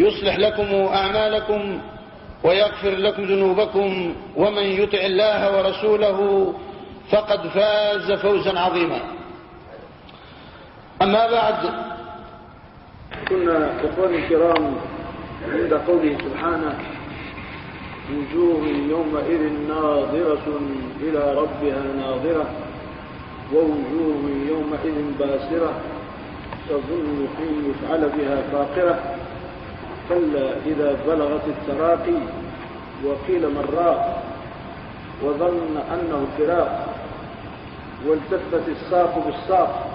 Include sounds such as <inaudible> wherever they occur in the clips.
يصلح لكم أعمالكم ويغفر لكم ذنوبكم ومن يطع الله ورسوله فقد فاز فوزا عظيما. أما بعد كنا إخواني الكرام عند قوله سبحانه وجوه يومئذ ناظرة إلى ربها ناظرة ووجوه يومئذ باسرة تظن أن يفعل بها فاقرة. كلا إذا بلغت التراقي وقيل من راق وظن أنه فراق والتفت الساق بالساق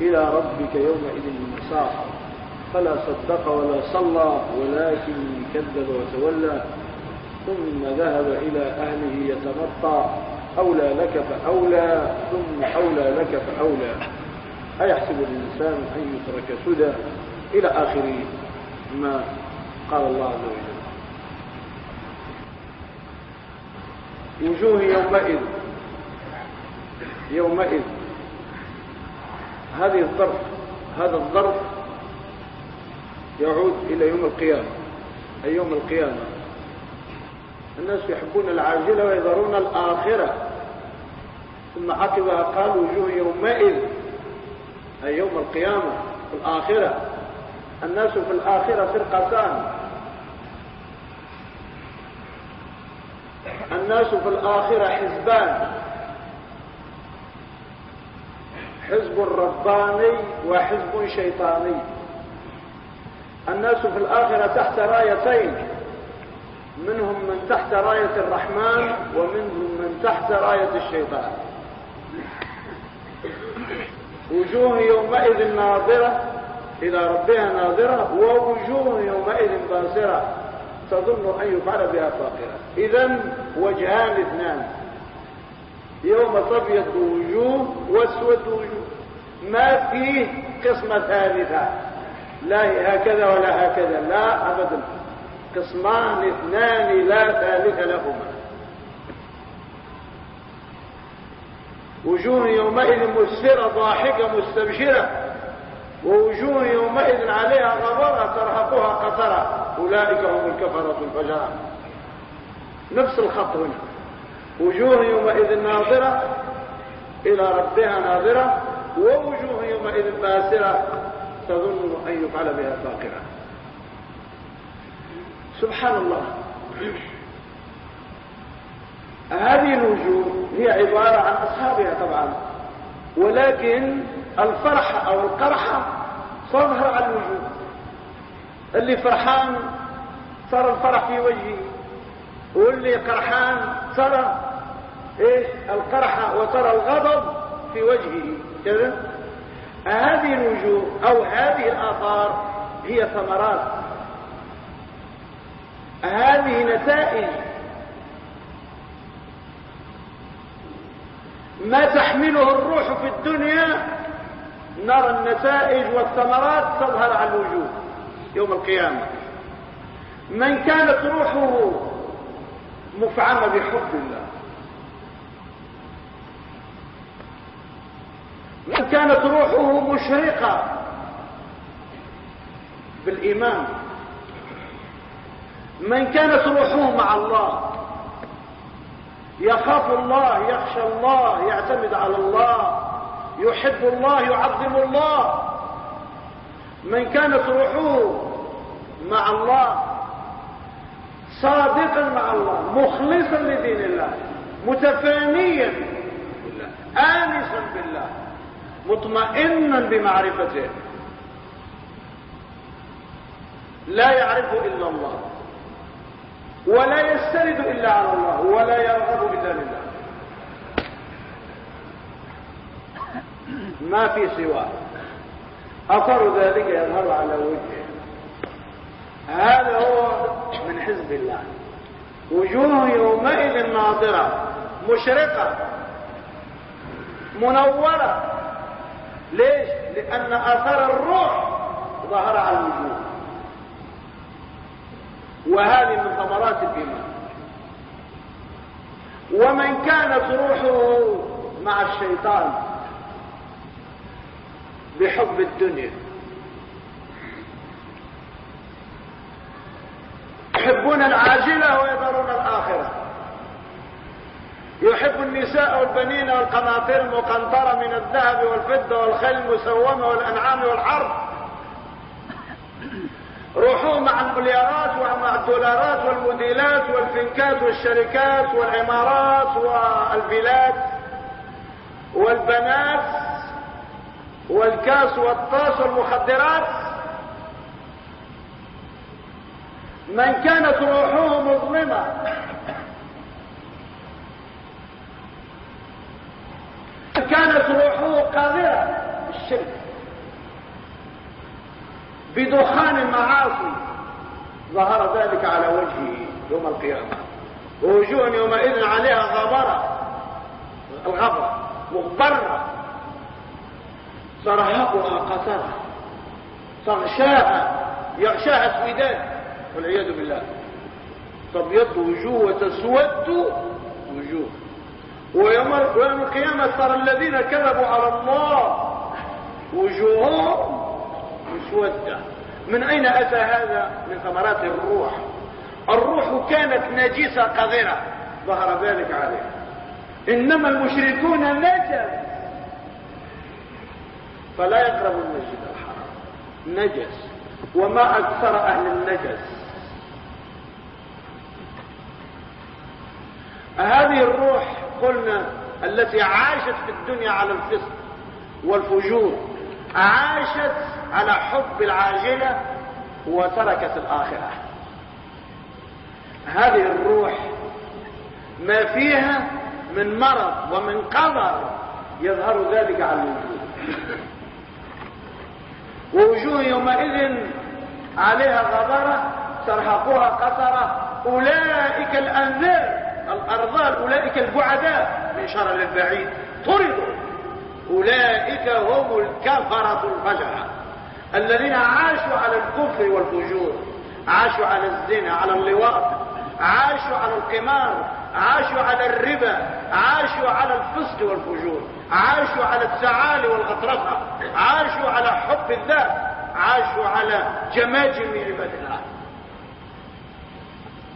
إلى ربك يومئذ المساق. فلا صدق ولا صلى ولكن كذب وتولى ثم ذهب إلى أهله يتمطى. أولى لك فأولى ثم أولى لك فأولى. أيحسب الإنسان أن يترك سدى إلى آخر ما قال الله عز وجل. وجوه يومئذ يومئذ. هذه الظرف هذا الظرف يعود إلى يوم القيامة أي يوم القيامة. الناس يحبون العاجلة ويذرون الآخرة. ثم عقبها قال وجوه يومئذ أي يوم القيامة الآخرة. الناس في الآخرة فرقتان. الناس في الآخرة حزبان. حزب رباني وحزب شيطاني. الناس في الآخرة تحت رايتين. منهم من تحت راية الرحمن ومنهم من تحت راية الشيطان. وجوه يومئذ ناظرة إلى ربها ناظرة ووجوه يومئذ باسرة تظن أن يفعل بها فاقرة. إذا وجهان اثنان. يوم تبيض وجوه وأسود وجوه. ما فيه قسمة ثالثة. لا هكذا ولا هكذا. لا أبدا. قسمان اثنان لا ثالث لهما. وجوه يومئذ مسفرة ضاحكة مستبشرة. ووجوه يومئذ عليها غبرة ترهقها قطرة أولئك هم الكفرة الفجرة. نفس الخط هنا. وجوه يومئذ ناظرة إلى ربها ناظرة ووجوه يومئذ باسرة تظن أن يفعل بها فاقرة. سبحان الله. هذه الوجوه هي عبارة عن أصحابها طبعا. ولكن الفرحة أو القرحة تظهر على الوجوه. اللي فرحان ترى الفرح في وجهه واللي قرحان ترى إيش؟ القرحة وترى الغضب في وجهه. كذا؟ هذه الوجوه أو هذه الآثار هي ثمرات. هذه نتائج ما تحمله الروح في الدنيا نرى النتائج والثمرات تظهر على الوجوه يوم القيامة. من كانت روحه مفعمة بحب الله. من كانت روحه مشرقة بالإيمان. من كانت روحه مع الله. يخاف الله يخشى الله يعتمد على الله. يحب الله يعظم الله. من كانت روحه مع الله صادقا مع الله مخلصا لدين الله متفانيا بالله آنسا بالله مطمئنا بمعرفته. لا يعرف إلا الله ولا يستند إلا على الله ولا يرغب بدان الله ما في سواه. أثر ذلك يظهر على وجهه. هذا هو من حزب الله. وجوه يومئذ ناظرة مشرقة منورة. ليش؟ لأن أثر الروح ظهر على الوجوه. وهذه من ثمرات الإيمان. ومن كانت روحه مع الشيطان بحب الدنيا. يحبون العاجلة ويذرون الآخرة. يحب النساء والبنين والقناطير المقنطرة من الذهب والفضة والخيل المسومة والأنعام والحرب روحوا مع المليارات ومع الدولارات والموديلات والفنكات والشركات والعمارات والبلاد والبنات. والكاس والطاس والمخدرات من كانت روحه مظلمة. كانت روحه قادرة الشرك. بدخان المعاصي ظهر ذلك على وجهه يوم القيامة. ووجوه يومئذ عليها غبرة. الغبرة مغبرة صرهقها قترة صغشاها يغشاها سويدان. والعياذ بالله. تبيض وجوه وتسود وجوه. ويوم يوم القيامة ترى الذين كذبوا على الله وجوههم مسودة. من أين أتى هذا؟ من ثمرات الروح. الروح كانت نجسة قذرة. ظهر ذلك عليه. إنما المشركون نجس فلا يقرب المسجد الحرام. نجس. وما أكثر أهل النجس. هذه الروح قلنا التي عاشت في الدنيا على الفسق والفجور عاشت على حب العاجلة وتركت الآخرة. هذه الروح ما فيها من مرض ومن قدر يظهر ذلك على الوجوه ووجوه يومئذ عليها غبرة ترهقها قطرة أولئك الأنذار الأرذال أولئك البعداء من شر للبعيد طردوا. أولئك هم الكفرة الفجرة. الذين عاشوا على الكفر والفجور عاشوا على الزنا على اللواط. عاشوا على القمار عاشوا على الربا عاشوا على الفسق والفجور عاشوا على التعالي والغطرسة عاشوا على حب الذات عاشوا على جماجم عباد الله.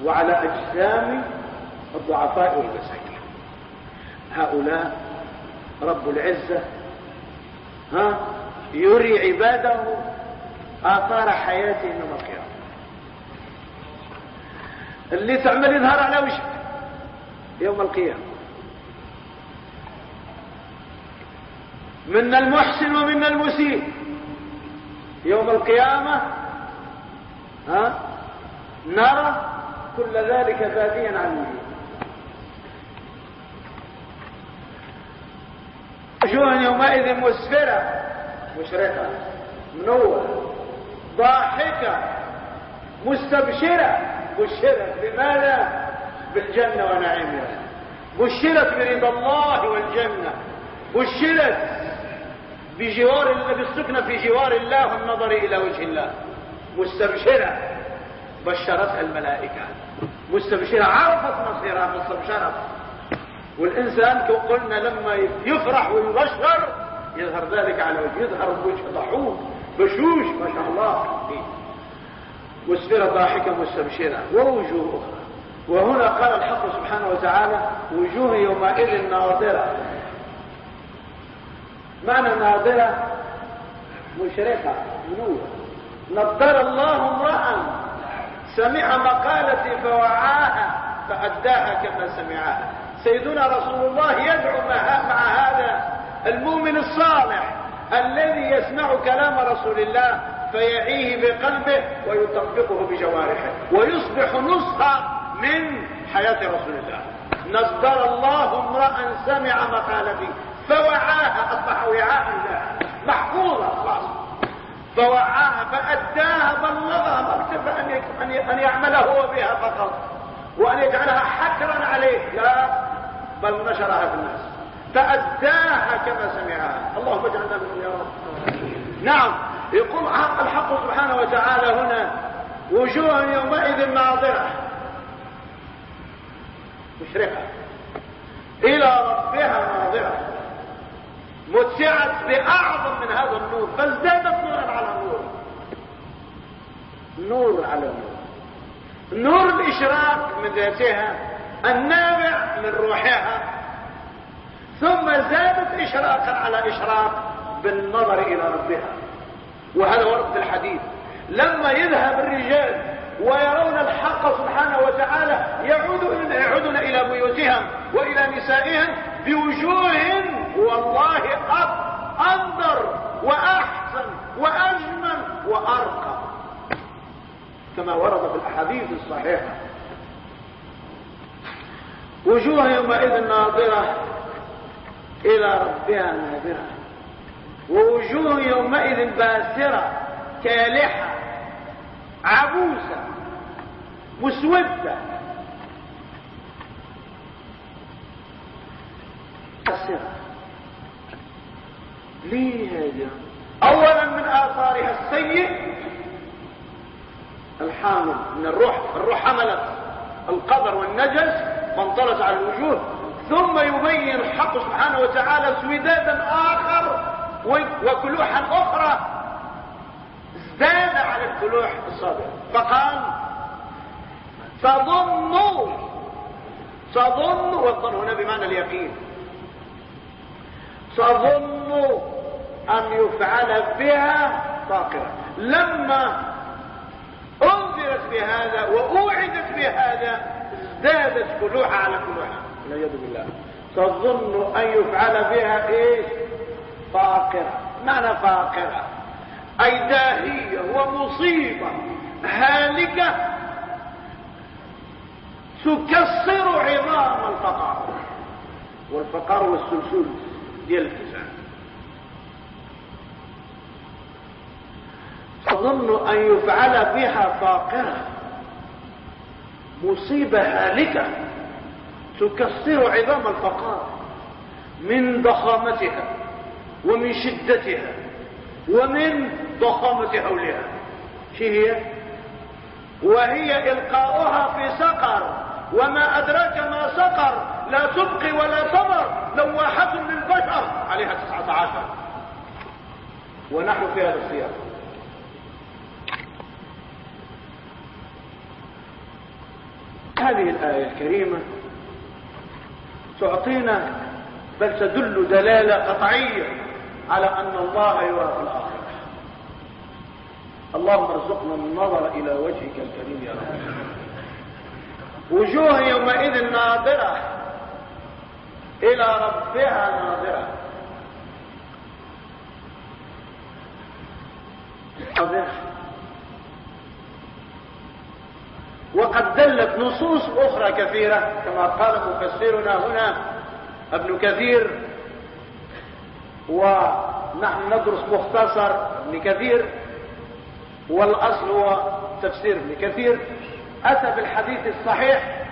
وعلى أجسام الضعفاء والمساكين. هؤلاء رب العزة ها يري عباده آثار حياتهم يوم اللي تعمل يظهر على وجهك. يوم القيامة. من المحسن ومن المسيء. يوم القيامة ها نرى كل ذلك باديا عن وجوه يومئذ مسفرة مشرقة منورة ضاحكة مستبشرة. بشرت بماذا؟ بالجنة ونعيمها بشرت برضا الله والجنة. بشرت بجوار بالسكنة في جوار الله والنظر إلى وجه الله. مستبشرة بشرتها الملائكة. مستبشرة عرفت مصيرها مستبشرة. والإنسان قلنا لما يفرح ويبشر يظهر ذلك على وجه يظهر بوجه ضحوك بشوش ما شاء الله. مسفرة ضاحكة مستبشرة ووجوه أخرى. وهنا قال الحق سبحانه وتعالى وجوه يومئذ ناظرة. معنى ناظرة مشرقة منورة. نضر الله امرأ سمع مقالتي فوعاها فأداها كما سمعها. سيدنا رسول الله يدعو مع هذا المؤمن الصالح الذي يسمع كلام رسول الله فيعيه بقلبه ويطبقه بجوارحه ويصبح نسخة من حياة رسول الله. نصدر الله امرأ سمع مقالتي فوعاها أصبح وعاء الله محفوظة خلاص. فوعاها فأداها بلغها ما اكتفى أن يعمل هو بها فقط وأن يجعلها حكرا عليه. لا بل نشرها في الناس. فأداها كما سمعها. اللهم اجعلنا منهم يا رب. نعم. يقول الحق سبحانه وتعالى هنا وجوه يومئذ ناظرة. مشرقة. إلى ربها ناظرة. متعت بأعظم من هذا النور. فازدادت نورا على نور نور على نور نور الإشراق من ذاتها النابع من روحها. ثم زادت إشراقا على إشراق بالنظر إلى ربها. وهذا ورد في الحديث. لما يذهب الرجال ويرون الحق سبحانه وتعالى يعودون يعودون إلى بيوتهم وإلى نسائهم بوجوه والله أنظر وأحسن وأجمل وأرقى. كما ورد في الأحاديث الصحيحة. وجوه يومئذ ناظرة إلى ربها ناظرة. ووجوه يومئذ باسرة كالحة عبوسة مسودة. قصرة ليه هذا اولا من آثارها السيء الحامل من الروح الروح حملت القدر والنجس فانطلت على الوجوه ثم يبين الحق سبحانه وتعالى سودادا آخر وكلوحا أخرى ازداد على الكلوح السابق فقال تظن تظن والظن هنا بمعنى اليقين. تظن أن يفعل بها فاقرة لما أنذرت بهذا وأوعدت بهذا ازدادت كلوحة على كلوحة والعياذ بالله. تظن أن يفعل بها إيش؟ فاقرة. معنى فاقرة. أي داهية ومصيبة هالكة تكسر عظام الفقر. والفقر والسلسول ديال الكسان تظن أن يفعل بها فاقرة. مصيبة هالكة تكسر عظام الفقار من ضخامتها. ومن شدتها ومن ضخامة هولها شي هي؟ وهي إلقاؤها في سقر وما أدراك ما سقر لا تبقي ولا تمر لواحة للبشر عليها تسعة عشر. ونحن في هذا السياق. هذه الآية الكريمة تعطينا بل تدل دلالة قطعية على أن الله يرى في الآخرة اللهم ارزقنا النظر إلى وجهك الكريم يا رب. وجوه يومئذ ناظرة إلى ربها ناظرة. وقد دلت نصوص أخرى كثيرة كما قال مفسرنا هنا ابن كثير ونحن ندرس مختصر ابن كثير والأصل هو تفسير ابن كثير أتى بالحديث الصحيح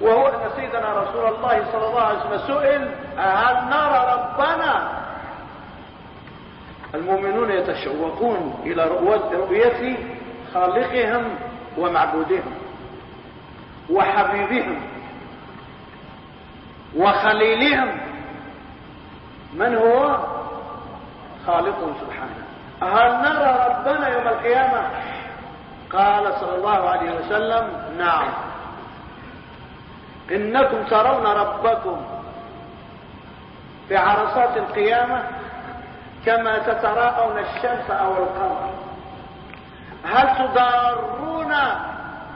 وهو أن سيدنا رسول الله صلى الله عليه وسلم سئل هل نرى ربنا؟ المؤمنون يتشوقون إلى رؤية خالقهم ومعبودهم وحبيبهم وخليلهم. من هو؟ خالق سبحانه. هل نرى ربنا يوم القيامة؟ قال صلى الله عليه وسلم نعم. إنكم ترون ربكم في عرصات القيامة كما تتراءون الشمس أو القمر. هل تضارون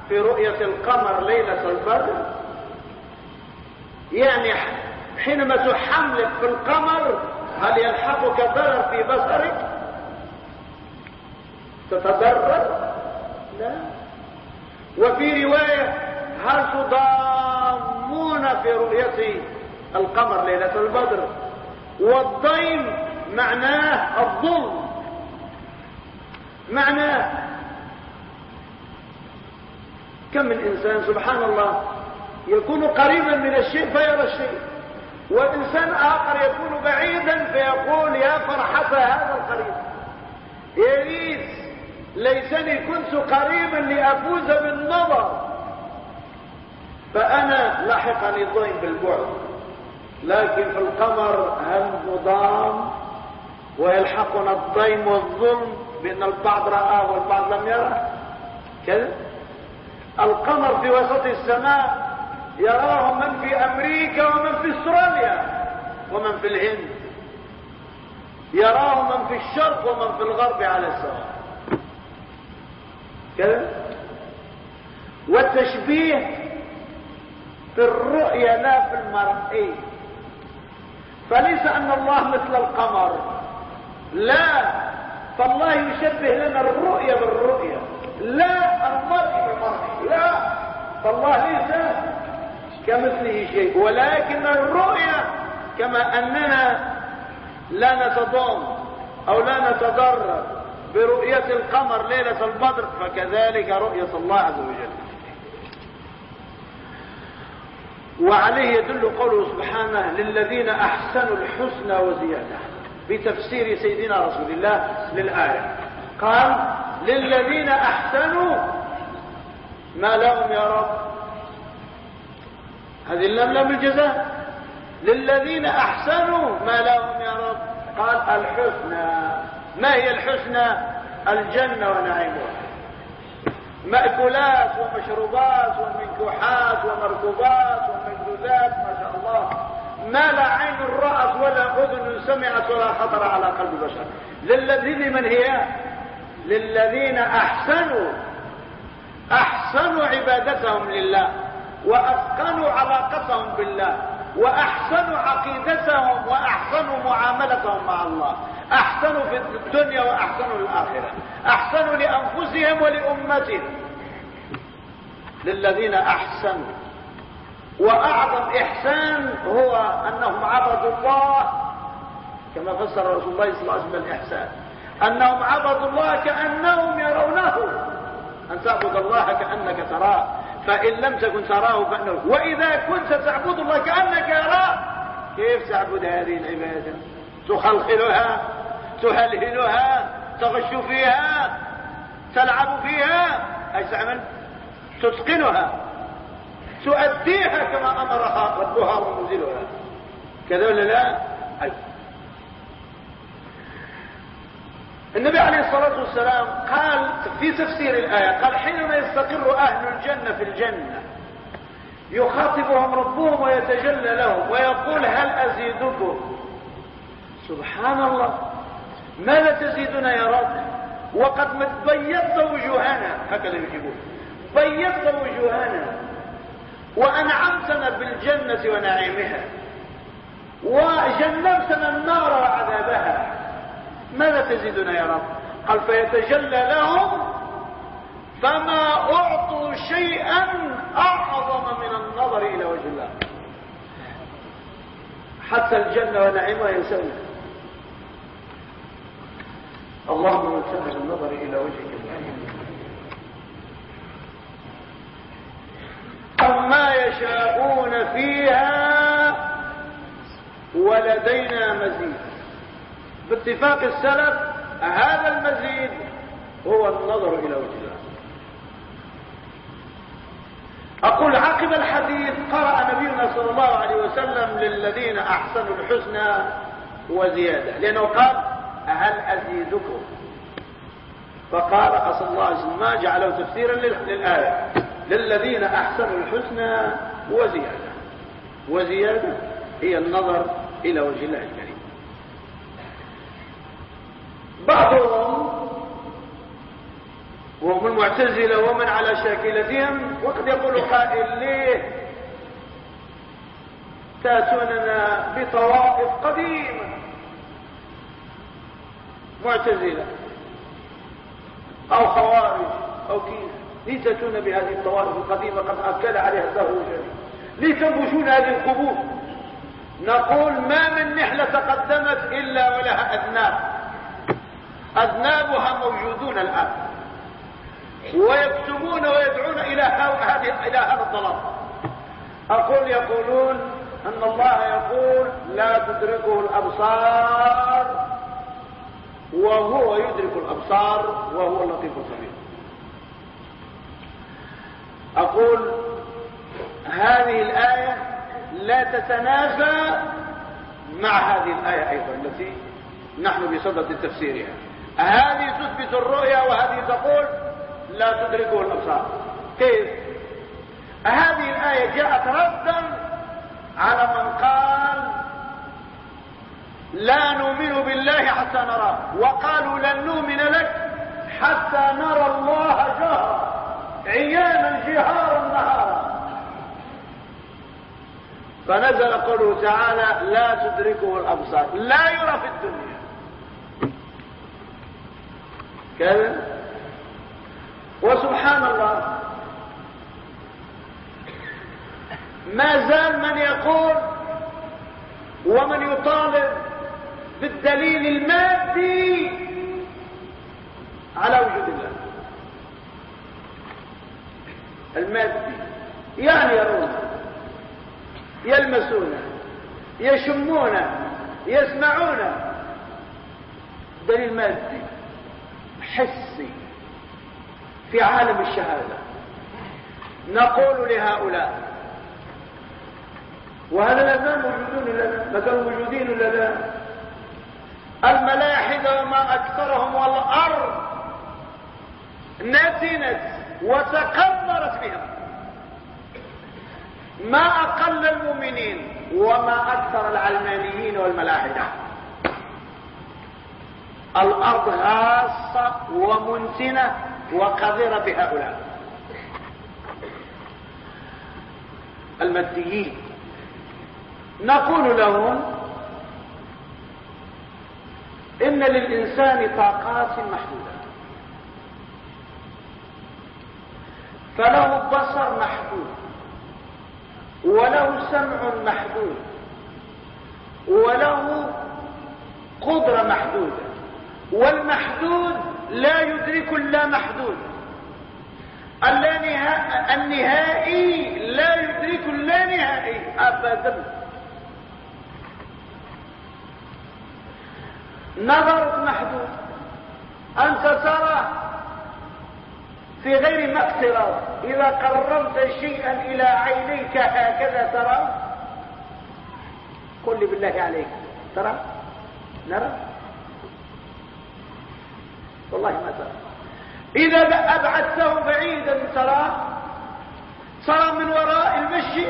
في رؤية القمر ليلة البدر؟ يعني حينما تحملك في القمر هل يلحقك ضرر في بصرك؟ تتضرر؟ لا. وفي رواية هل تضامون في رؤية القمر ليلة البدر؟ والضيم معناه الظلم. معناه كم من إنسان سبحان الله يكون قريبا من الشيء فيرى الشيء. وإنسان آخر يكون بعيدا فيقول يا فرحة هذا القريب. يا ريت ليتني كنت قريبا لأفوز بالنظر. فأنا لحقني الضيم بالبعد. لكن في القمر هل نضام ويلحقنا الضيم والظلم بأن البعض رآه والبعض لم يره كذا. القمر في وسط السماء يراه من في أمريكا ومن في أستراليا ومن في الهند. يراه من في الشرق ومن في الغرب على السواء. كذا؟ والتشبيه في الرؤية لا في المرئي فليس أن الله مثل القمر. لا. فالله يشبه لنا الرؤية بالرؤية. لا المرء بالمرء. لا. فالله ليس كمثله شيء. ولكن الرؤية كما أننا لا نتضام أو لا نتضرر برؤية القمر ليلة البدر فكذلك رؤية الله عز وجل. وعليه يدل قوله سبحانه للذين أحسنوا الحسنى وزيادة. بتفسير سيدنا رسول الله للآية. قال للذين أحسنوا ما لهم يا رب. هذه اللام لام الجزاء. للذين أحسنوا ما لهم يا رب. قال الحسنى. ما هي الحسنى؟ الجنة ونعيمها مأكولات ومشروبات ومنكوحات ومركوبات ومجدودات ما شاء الله. ما لا عين رأت ولا أذن سمعت ولا خطر على قلب بشر. للذين من هي؟ للذين أحسنوا. أحسنوا عبادتهم لله. وأتقنوا علاقتهم بالله وأحسنوا عقيدتهم وأحسنوا معاملتهم مع الله. أحسنوا في الدنيا وأحسنوا للآخرة أحسنوا لأنفسهم ولأمتهم. للذين أحسنوا. وأعظم إحسان هو أنهم عبدوا الله كما فسر رسول الله صلى الله عليه وسلم الإحسان. أنهم عبدوا الله كأنهم يرونه. أن تعبد الله كأنك تراه. فإن لم تكن تراه فإنه وإذا كنت تعبد الله كأنك يراه كيف تعبد هذه العبادة؟ تخلخلها تهلهلها تغش فيها تلعب فيها. أي تعمل؟ تتقنها. تؤديها كما أمرها ربها ومنزلها كذا ولا لا؟ أي. النبي عليه الصلاة والسلام قال في تفسير الآية قال حينما يستقر أهل الجنة في الجنة يخاطبهم ربهم ويتجلى لهم ويقول هل أزيدكم؟ سبحان الله. ماذا تزيدنا يا رب؟ وقد بيضت وجوهنا هكذا يجيبون. بيضت وجوهنا. وأنعمتنا بالجنة ونعيمها. وجنبتنا النار وعذابها. ماذا تزيدنا يا رب؟ قال فيتجلى لهم فما أعطوا شيئا أعظم من النظر إلى وجه الله. حتى الجنة ونعيمها ينسون اللهم من النظر إلى وجهك ما يشاءون فيها ولدينا مزيد. باتفاق السلف هذا المزيد هو النظر إلى وجه الله. أقول عقب الحديث قرأ نبينا صلى الله عليه وسلم للذين أحسنوا الحسنى وزيادة لأنه قال هل أزيدكم؟ فقال أصل الله عليه وسلم ما جعله تفسيرا للآية للذين أحسنوا الحسنى وزيادة. وزيادة هي النظر إلى وجه الله الكريم. بعضهم المعتزلة ومن على شاكلتهم وقد يقول قائل ليه تأتوننا بطوائف قديمة. معتزلة أو خوارج أو كيف؟ ليه تأتون بهذه الطوائف القديمة قد أكل عليها الدهر ليه تنبشون هذه القبور؟ نقول ما من نحلة تقدمت إلا ولها أذناب أذنابها موجودون الآن. ويكتبون ويدعون إلى هذه إلى هذا الضلال. أقول يقولون أن الله يقول لا تدركه الأبصار وهو يدرك الأبصار وهو اللطيف الخبير. أقول هذه الآية لا تتنافى مع هذه الآية أيضا التي نحن بصدد تفسيرها. هذه تثبت الرؤيا وهذه تقول لا تدركه الأبصار. كيف؟ هذه الآية جاءت ردا على من قال لا نؤمن بالله حتى نراه وقالوا لن نؤمن لك حتى نرى الله جهرا عيانا جهارا نهارا. فنزل قوله تعالى لا تدركه الأبصار لا يرى في الدنيا. كذا. وسبحان الله. ما زال من يقول ومن يطالب بالدليل المادي على وجود الله. المادي. يعني يرون يلمسون يشمون يسمعون دليل مادي. حسي في عالم الشهادة. نقول لهؤلاء وهذا لا زال موجودون ما كانوا موجودين ولا لا الملاحدة وما أكثرهم والأرض نتنت وتقمرت بهم ما أقل المؤمنين وما أكثر العلمانيين والملاحدة. الأرض غاصة ومنتنة وقذرة بهؤلاء. الماديين نقول لهم إن للإنسان طاقات محدودة. فله بصر محدود. وله سمع محدود. وله قدرة محدودة. والمحدود لا يدرك اللا محدود النهائي لا يدرك اللا نهائي أبدا. نظرك محدود أنت ترى في غير اقتراب إذا قربت شيئا إلى عينيك هكذا ترى. قل لي بالله عليك. ترى؟ نرى؟ والله ما ترى. إذا أبعدته بعيدا ترى ترى من وراء المشي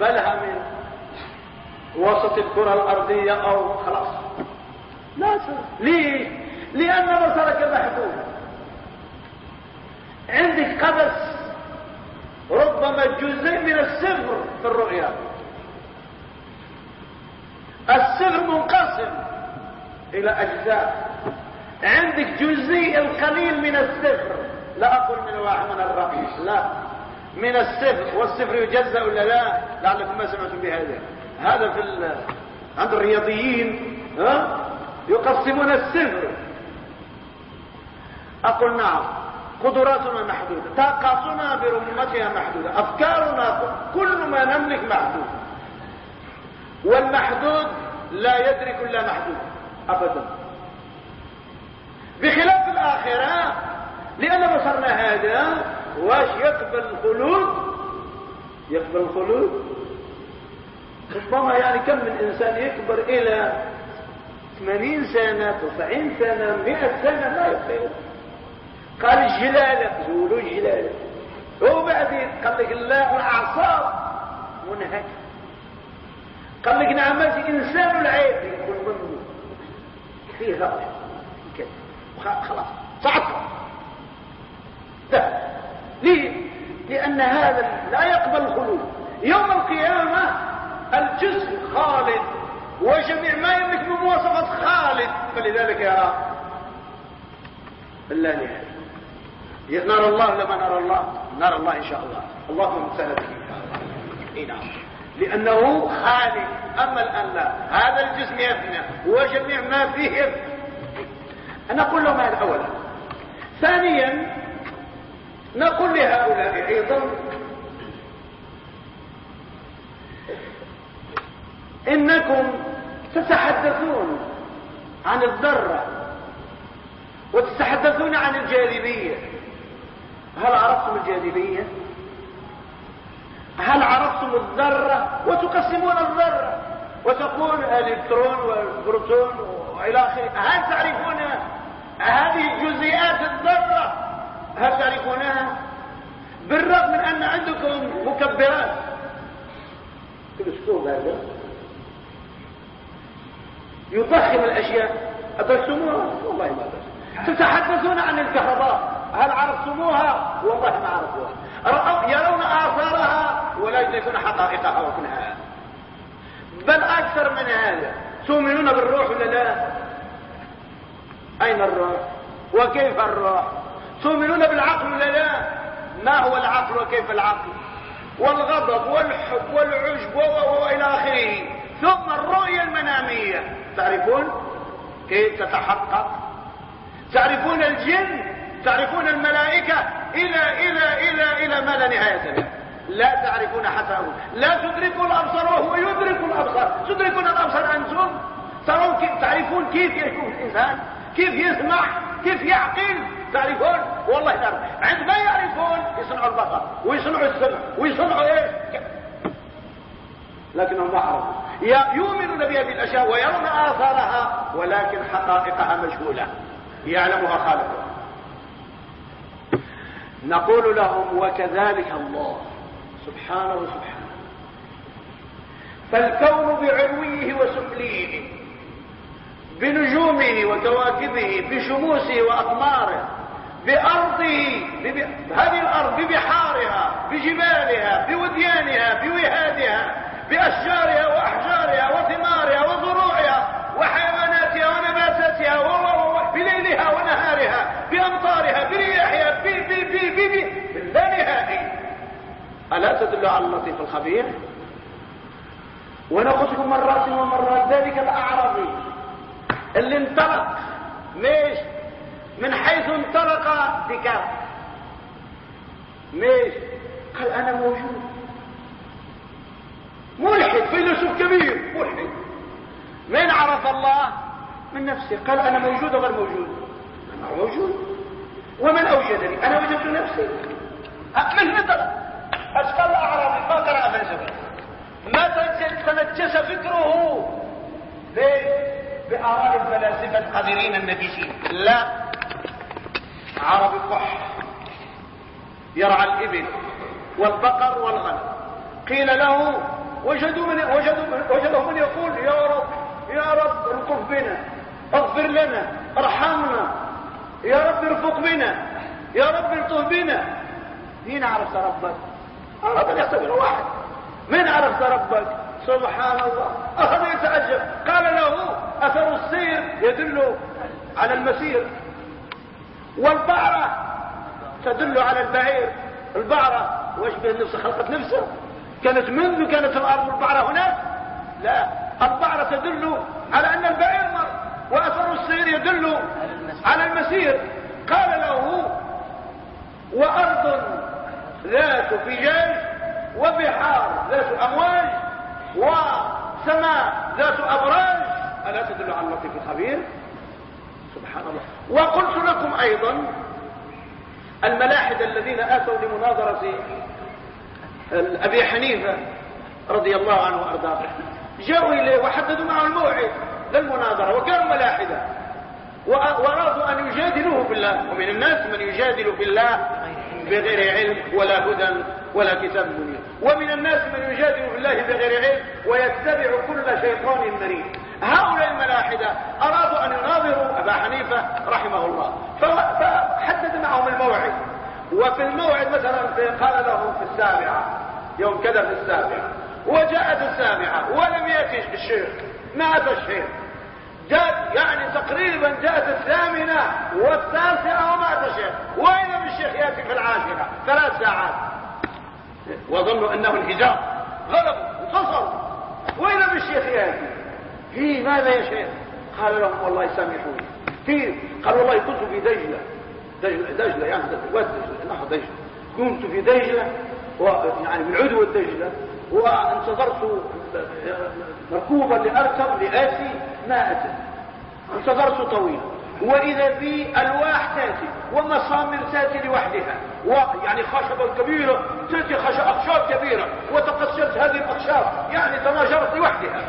بلها من وسط الكرة الأرضية أو خلاص. لا ليه؟ لأن بصرك محدود. عندك قبس ربما جزء من الصفر في الرؤيا. الصفر منقسم إلى أجزاء. عندك جزء القليل من الصفر. لا أقول من واحد من الرئيس لا. من الصفر. والصفر يجزأ ولا لا؟ لعلكم ما سمعتم بهذا. هذا في عند الرياضيين ها؟ يقسمون السر أقول نعم. قدراتنا محدودة. طاقاتنا برمتها محدودة. أفكارنا كل ما نملك محدود. والمحدود لا يدرك إلا محدود. أبدا. بخلاف الآخرة لأن بصرنا هذا واش يقبل الخلود؟ يقبل الخلود؟ ربما يعني كم من إنسان يكبر إلى 80 سنة 90 سنة 100 سنة لا يصير قال الجلالة زولوا الجلالة. وبعدين قال لك الله الأعصاب منهك قال لك نعمات إنسان العيب يقول منه. فيه غلط خلاص. صعب. ده ليه؟ لأن هذا لا يقبل الخلود. يوم القيامة الجسم خالد وجميع ما يملك بمواصفة خالد. فلذلك يرى اللا نهاية. نرى الله لما نرى الله. نرى الله إن شاء الله. اللهم سهل به. نعم. لأنه خالد. أما الآن لا. هذا الجسم يفنى. وجميع ما فيه أنا أقول لهم هذا أولا. ثانيا نقول لهؤلاء أيضا إنكم تتحدثون عن الذرة وتتحدثون عن الجاذبية. هل عرفتم الجاذبية؟ هل عرفتم الذرة وتقسمون الذرة وتقول الإلكترون والبروتون وإلى آخره؟ هل تعرفون هذه جزيئات الذرة هل تعرفونها؟ بالرغم من أن عندكم مكبرات. تلسكوب هذا يضخم الأشياء. ادرستموها والله ما درست تتحدثون عن الكهرباء. هل عرفتموها؟ والله ما عرفوها يرون آثارها ولا يدركون حقائقها وكنها بل أكثر من هذا. تؤمنون بالروح ولا لا؟ أين الروح؟ وكيف الروح؟ تؤمنون بالعقل ولا لا؟ ما هو العقل وكيف العقل؟ والغضب والحب والعجب وإلى آخره. ثم الرؤية المنامية. تعرفون كيف تتحقق؟ تعرفون الجن؟ تعرفون الملائكة؟ إلى إلى إلى إلى ما لا نهاية له. لا تعرفون حتى لا تدركوا الأبصار وهو يدرك الأبصار. تدركون الأبصار أنتم؟ ترون كيف تعرفون كيف يكون الإنسان؟ كيف يسمع؟ كيف يعقل؟ تعرفون؟ والله تعرف. عندما يعرفون يصنعوا البصر ويصنعوا السمع ويصنعوا إيش لكنهم ما عرفوا. يؤمنون بهذه الأشياء ويرون آثارها ولكن حقائقها مجهوله يعلمها خالقها نقول لهم وكذلك الله. سبحانه وسبحانه. فالكون بعلويه وسفليه بنجومه وكواكبه بشموسه وأقماره بأرضه هذه الأرض ببحارها بجبالها بوديانها بوهادها بأشجارها وأحجارها وثمارها وزروعها وحيواناتها ونباتاتها بليلها ونهارها بأمطارها برياحها بي بي بي بي بي لا نهائي. ألا تدل على اللطيف الخبير؟ ونقصكم مرات ومرات ذلك الأعرابي اللي انطلق مش من حيث انطلق بكاف مش قال أنا موجود. ملحد فيلسوف كبير ملحد. من عرف الله؟ من نفسه. قال أنا موجود وغير موجود. أنا موجود. ومن أوجدني؟ أنا وجدت نفسي. من فطرة أشقى الأعرابي ما قرأ فلسفة ما تنجس فكره؟ بآراء الفلاسفة القدرين النبيسين لا. عربي قح يرعى الإبل والبقر والغنم. قيل له وجدوا من وجدوا وجدوا من يقول يا رب يا رب ارقف بنا اغفر لنا ارحمنا. يا رب ارفق بنا يا رب الطف بنا. مين عرفت ربك هذا يعتبر واحد. من عرفت ربك سبحان الله. أخذ يتعجب قال له أثر السير يدل على المسير. والبعرة تدل على البعير. البعرة واشبه النفس خلقت نفسه كانت منذ كانت الأرض البعرة هناك؟ لا. البعرة تدل على أن البعير مر وأثر السير يدل على المسير. قال له وأرض ذات فجاج وبحار ذات أمواج وسماء ذات أبراج ألا تدل على اللطيف الخبير؟ سبحان الله. وقلت لكم أيضا الملاحد الذين آتوا لمناظرة أبي حنيفة رضي الله عنه وأرضاه جاءوا إليه وحددوا معه الموعد للمناظرة وكانوا ملاحدة. وأرادوا أن يجادلوه بالله ومن الناس من يجادل بالله بغير علم ولا هدى ولا كتاب منير. ومن الناس من يجادل بالله بغير علم ويتبع كل شيطان مريد. هؤلاء الملاحدة أرادوا أن يناظروا أبا حنيفة رحمه الله. فحدد معهم الموعد. وفي الموعد مثلا قال له في السابعة يوم كذا في السابعة. وجاءت السابعة ولم يأتي الشيخ. ما أتى الشيخ؟ جاءت يعني تقريبا جاءت الثامنة والتاسعة وما أتى الشيخ. وإذا الشيخ يأتي في العاشرة ثلاث ساعات. وظنوا أنه انهزام غلبوا انتصروا وإذا بالشيخ يأتي. في ماذا يا شيخ؟ قال لهم والله سامحوني. في قال والله كنت في دجلة. دجلة, دجلة يعني واد دجلة نحو دجلة. كنت في دجلة يعني من عدو الدجلة وانتظرت مركوبا لأركب لآتي ما أتى انتظرت طويلا. وإذا بي ألواح تأتي ومصامر تأتي لوحدها. ويعني خشبة كبيرة تأتي أخشاب كبيرة وتقشرت هذه الأخشاب يعني تناجرت لوحدها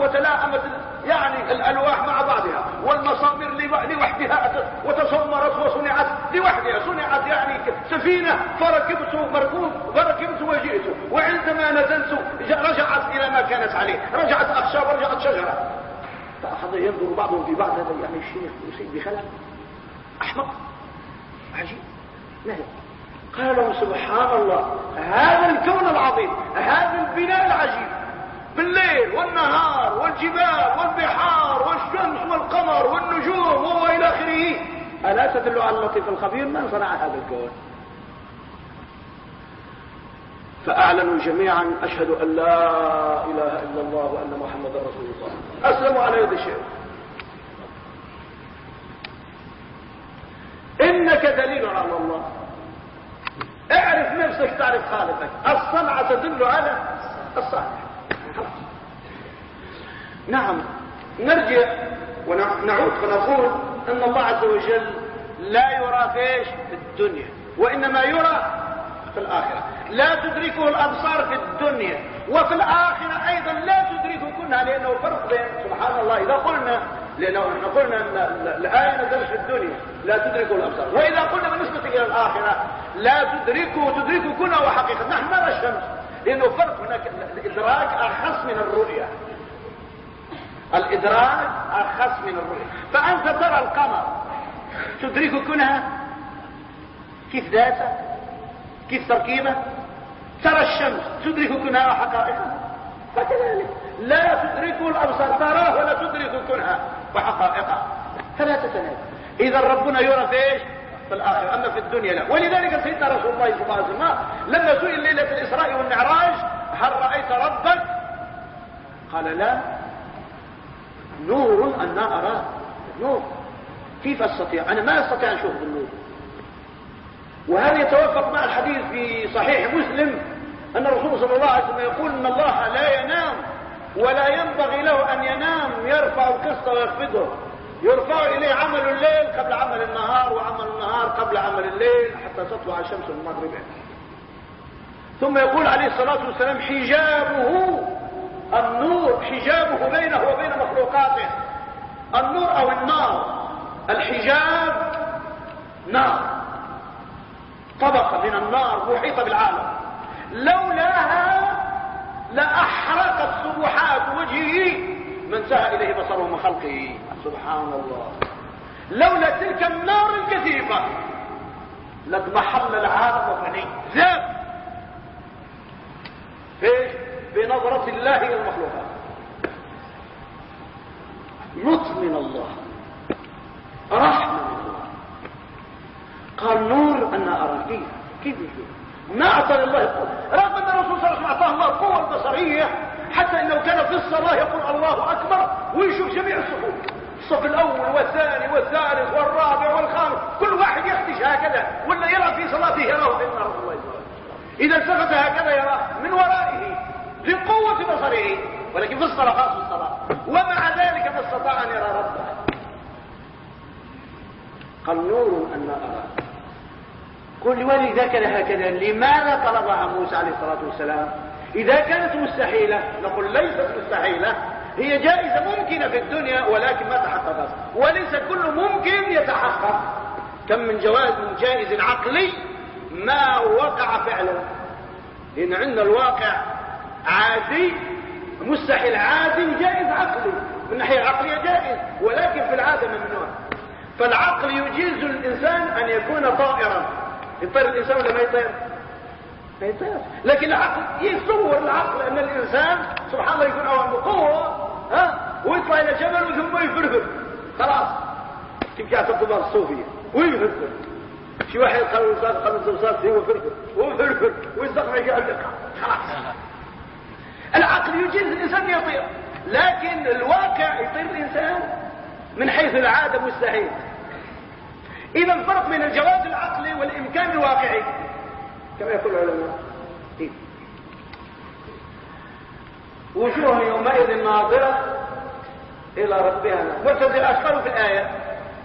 وتلاءمت يعني الألواح مع بعضها والمصامر لوحدها وتصمرت وصنعت لوحدها صنعت يعني سفينة فركبت مركوب فركبت وجئت وعندما نزلت رجعت إلى ما كانت عليه رجعت أخشاب رجعت شجرة. فأخذ ينظر بعضهم في بعض هذا يعني الشيخ يصيب بخلل أحمق عجيب. ماذا قال له سبحان الله هذا الكون العظيم هذا البناء العجيب. بالليل والنهار والجبال والبحار والشمس والقمر والنجوم وإلى آخره. ألا تدل على اللطيف الخبير؟ من صنع هذا الكون؟ فأعلنوا جميعا أشهد أن لا إله إلا الله وأن محمد رسول الله. أسلموا على يد الشيخ إنك دليل على الله اعرف نفسك تعرف خالقك؟ الصنعة تدل على الصالح. نعم نرجع ونعود فنقول أن الله عز وجل لا يرى في إيش؟ في الدنيا وإنما يرى في الآخرة. لا تدركه الأبصار في الدنيا وفي الآخرة أيضا لا تدركه كلها لأنه فرق بين سبحان الله إذا قلنا لأنه إحنا قلنا إن الآية نزلت في الدنيا لا تدركه الأبصار. وإذا قلنا بالنسبة إلى الآخرة لا تدركه تدركه كلها وحقيقة. نحن نرى الشمس. لأنه فرق هناك. الإدراك أخص من الرؤية. الإدراك أخص من الرؤية. فأنت ترى القمر. تدركه كلها كيف ذاته؟ كيف تركيبه؟ ترى الشمس. تدرك كنها وحقائقها. فكذلك. لا تدركه الأبصار. تراه ولا تدرك كنها. وحقائقها فلا تتنازل إذا ربنا يرى في إيش؟ في الآخرة. أما في الدنيا لا. ولذلك سيدنا رسول الله صلى الله عليه وسلم لما سئل ليله الإسراء والمعراج. هل رأيت ربك قال لا. نور أنا اراه نور. كيف أستطيع؟ أنا ما أستطيع أن أشوف بالنور. وهذا يتوافق مع الحديث في صحيح مسلم أن الرسول صلى الله عليه وسلم يقول أن الله لا ينام. ولا ينبغي له أن ينام يرفع القسط ويخفضه. يرفع إليه عمل الليل قبل عمل النهار وعمل النهار قبل عمل الليل حتى تطلع الشمس من ثم يقول عليه الصلاة والسلام حجابه النور حجابه بينه وبين مخلوقاته. النور أو النار. الحجاب نار. طبقة من النار محيطة بالعالم. لولاها لأحرقت سبحات وجهه من سهى إليه بصره من خلقه. سبحان الله لولا تلك النار الكثيفة لاضمحل العالم وفني ذاب بنظرة الله إلى المخلوقات. لطف من الله. رحمة قال نور أنا أرى كيف كيف يشوف؟ ما أعطى الله القوة. رغم أن الرسول صلى الله عليه وسلم أعطاه الله القوة البصرية حتى إنه كان في الصلاة يقول الله أكبر ويشوف جميع الصفوف. الصف الأول والثاني والثالث والرابع والخامس كل واحد يختش هكذا ولا يرى في صلاته يراه. سيدنا رسول الله إذا التفت هكذا يراه من ورائه في قوة بصره ولكن في الصلاة خاص في الصلاة. ومع ذلك ما استطاع أن يرى ربه. قال نور أن أرى قل ولذا كان هكذا لماذا طلبها موسى عليه الصلاة والسلام؟ إذا كانت مستحيلة نقول ليست مستحيلة هي جائزة ممكنة في الدنيا ولكن ما تحققت. وليس كل ممكن يتحقق. كم من جواز من جائز عقلي ما وقع فعلا. لأن عندنا الواقع عادي مستحيل عادي جائز عقلي. من الناحية العقلية جائز ولكن في العادة ممنوع. فالعقل يجيز الإنسان أن يكون طائرا. يطير الإنسان ولا ما يطير ما يطير لكن العقل يتصور العقل أن الإنسان سبحان الله يكون أول بقوة ها؟ ويطلع إلى جبل ثم يفرفر خلاص. كيف كانت الكبار الصوفية. ويفرفر شي واحد قال وصاد قال وصاد هو فرفر وفرفر ويستقبل يقول لك. خلاص. العقل يجيز الإنسان يطير لكن الواقع يطير الإنسان من حيث العادة مستحيل. إذا الفرق بين الجواز العقلي والإمكان الواقعي. كما يقول العلماء. إيه؟ وجوه يومئذ ناظرة إلى ربها. والتي أشكروا في الآية.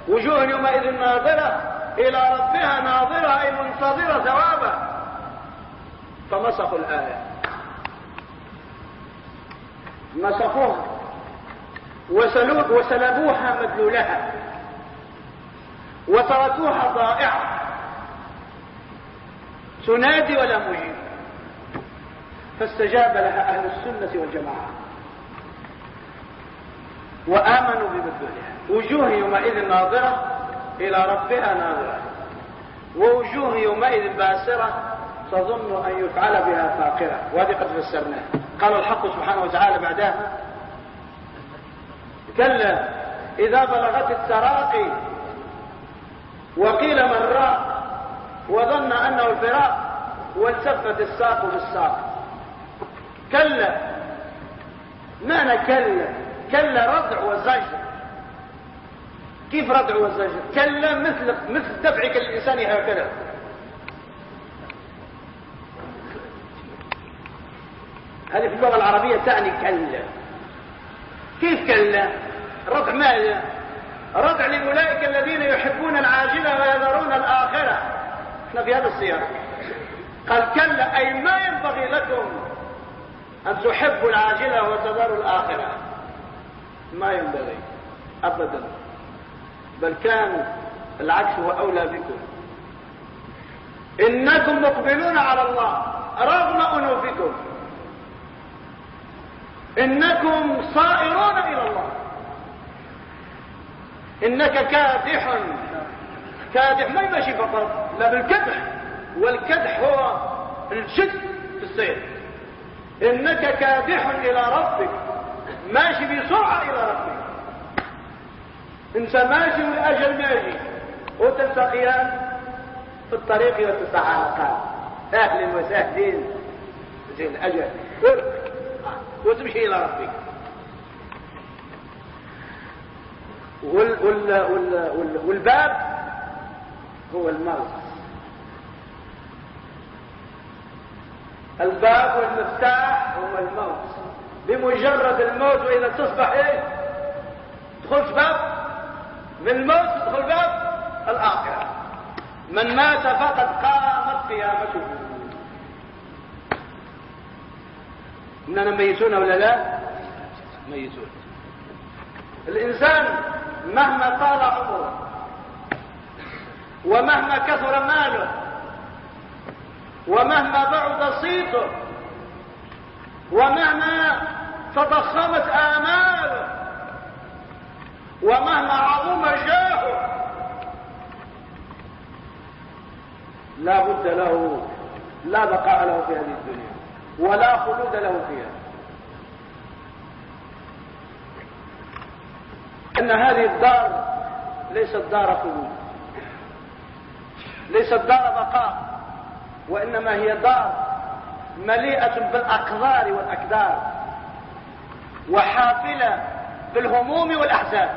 وجوه يومئذ ناظرة إلى ربها ناظرة أي منتظرة ثوابا. فمسخوا الآية. مسخوها. وسلبوها مدلولها. وتركوها ضائعة. تنادي ولا مجيب فاستجاب لها أهل السنة والجماعة. وآمنوا بمدلولها وجوه يومئذ ناظرة إلى ربها ناظرة. ووجوه يومئذ باسرة تظن أن يفعل بها فاقرة. وهذه قد فسرناها. قال الحق سبحانه وتعالى بعدها. كلا إذا بلغت التراقي وقيل من راق وظن أنه الفراق والتفت الساق بالساق. كلا. معنى كلا. كلا ردع وزجر. كيف ردع وزجر؟ كلا مثل مثل دفعك الإنسان هكذا. هذه في اللغة العربية تعني كلا. كيف كلا؟ ردع ماذا؟ ردع لأولئك الذين يحبون العاجلة ويذرون الآخرة. إحنا في هذا السياق. قال كلا أي ما ينبغي لكم أن تحبوا العاجلة وتذروا الآخرة؟ ما ينبغي. أبدا. بل كان العكس هو أولى بكم. إنكم مقبلون على الله رغم أنوفكم. إنكم صائرون إلى الله. إنك كادح. كادح ما يمشي فقط لا بالكدح. والكدح هو الشد في السير. إنك كادح إلى ربك. ماشي بسرعة إلى ربك. انت ماشي والأجل ماشي وتلتقيان في الطريق وتتعانقان أهلا وسهلا. زين الأجل وتمشي إلى ربك. وال وال وال والباب هو الموت الباب والمفتاح هو الموت. بمجرد الموت وإذا تصبح إيه؟ تدخل باب. من الموت تدخل باب الآخرة. من مات فقد قامت قيامته إننا ميتون ولا لا. ميتون. الإنسان مهما طال عمره ومهما كثر ماله ومهما بعد صيته ومهما تضخمت آماله ومهما عظم جاهه لا بد له لا بقاء له في هذه الدنيا ولا خلود له فيها. ان هذه الدار ليست دار خلود ليست دار بقاء وإنما هي دار مليئة بالاقدار والأكدار وحافلة بالهموم والاحزان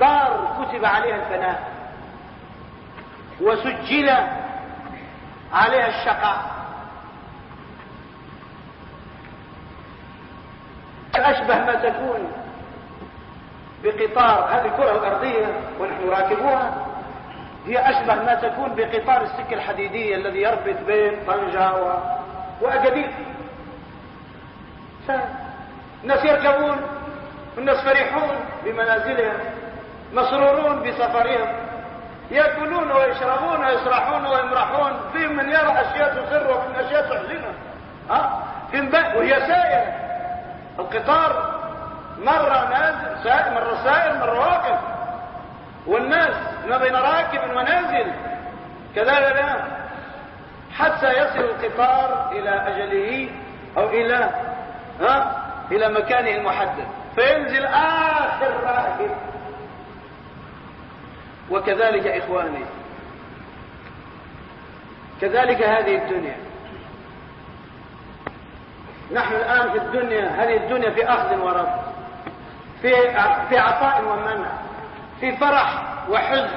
دار كتب عليها الفناء وسجل عليها الشقاء. أشبه ما تكون بقطار هذه الكرة الأرضية ونحن راكبوها. هي أشبه ما تكون بقطار السكة الحديدية الذي يربط بين طنجة و... وأكادير الناس يركبون الناس فرحون بمنازلهم مسرورون بسفرهم يأكلون ويشربون ويسرحون ويمرحون. فيهم من يرى أشياء تسر ومن أشياء تحزنه. ها؟ في وهي سائرة. القطار مرة نازل سائر مرة سائر مرة واقف. والناس ما بين راكب ونازل. كذلك حتى يصل القطار إلى أجله أو إلى ها إلى مكانه المحدد. فينزل آخر راكب وكذلك إخواني. كذلك هذه الدنيا. نحن الآن في الدنيا هذه الدنيا في أخذ ورد. في في عطاء ومنع في فرح وحزن.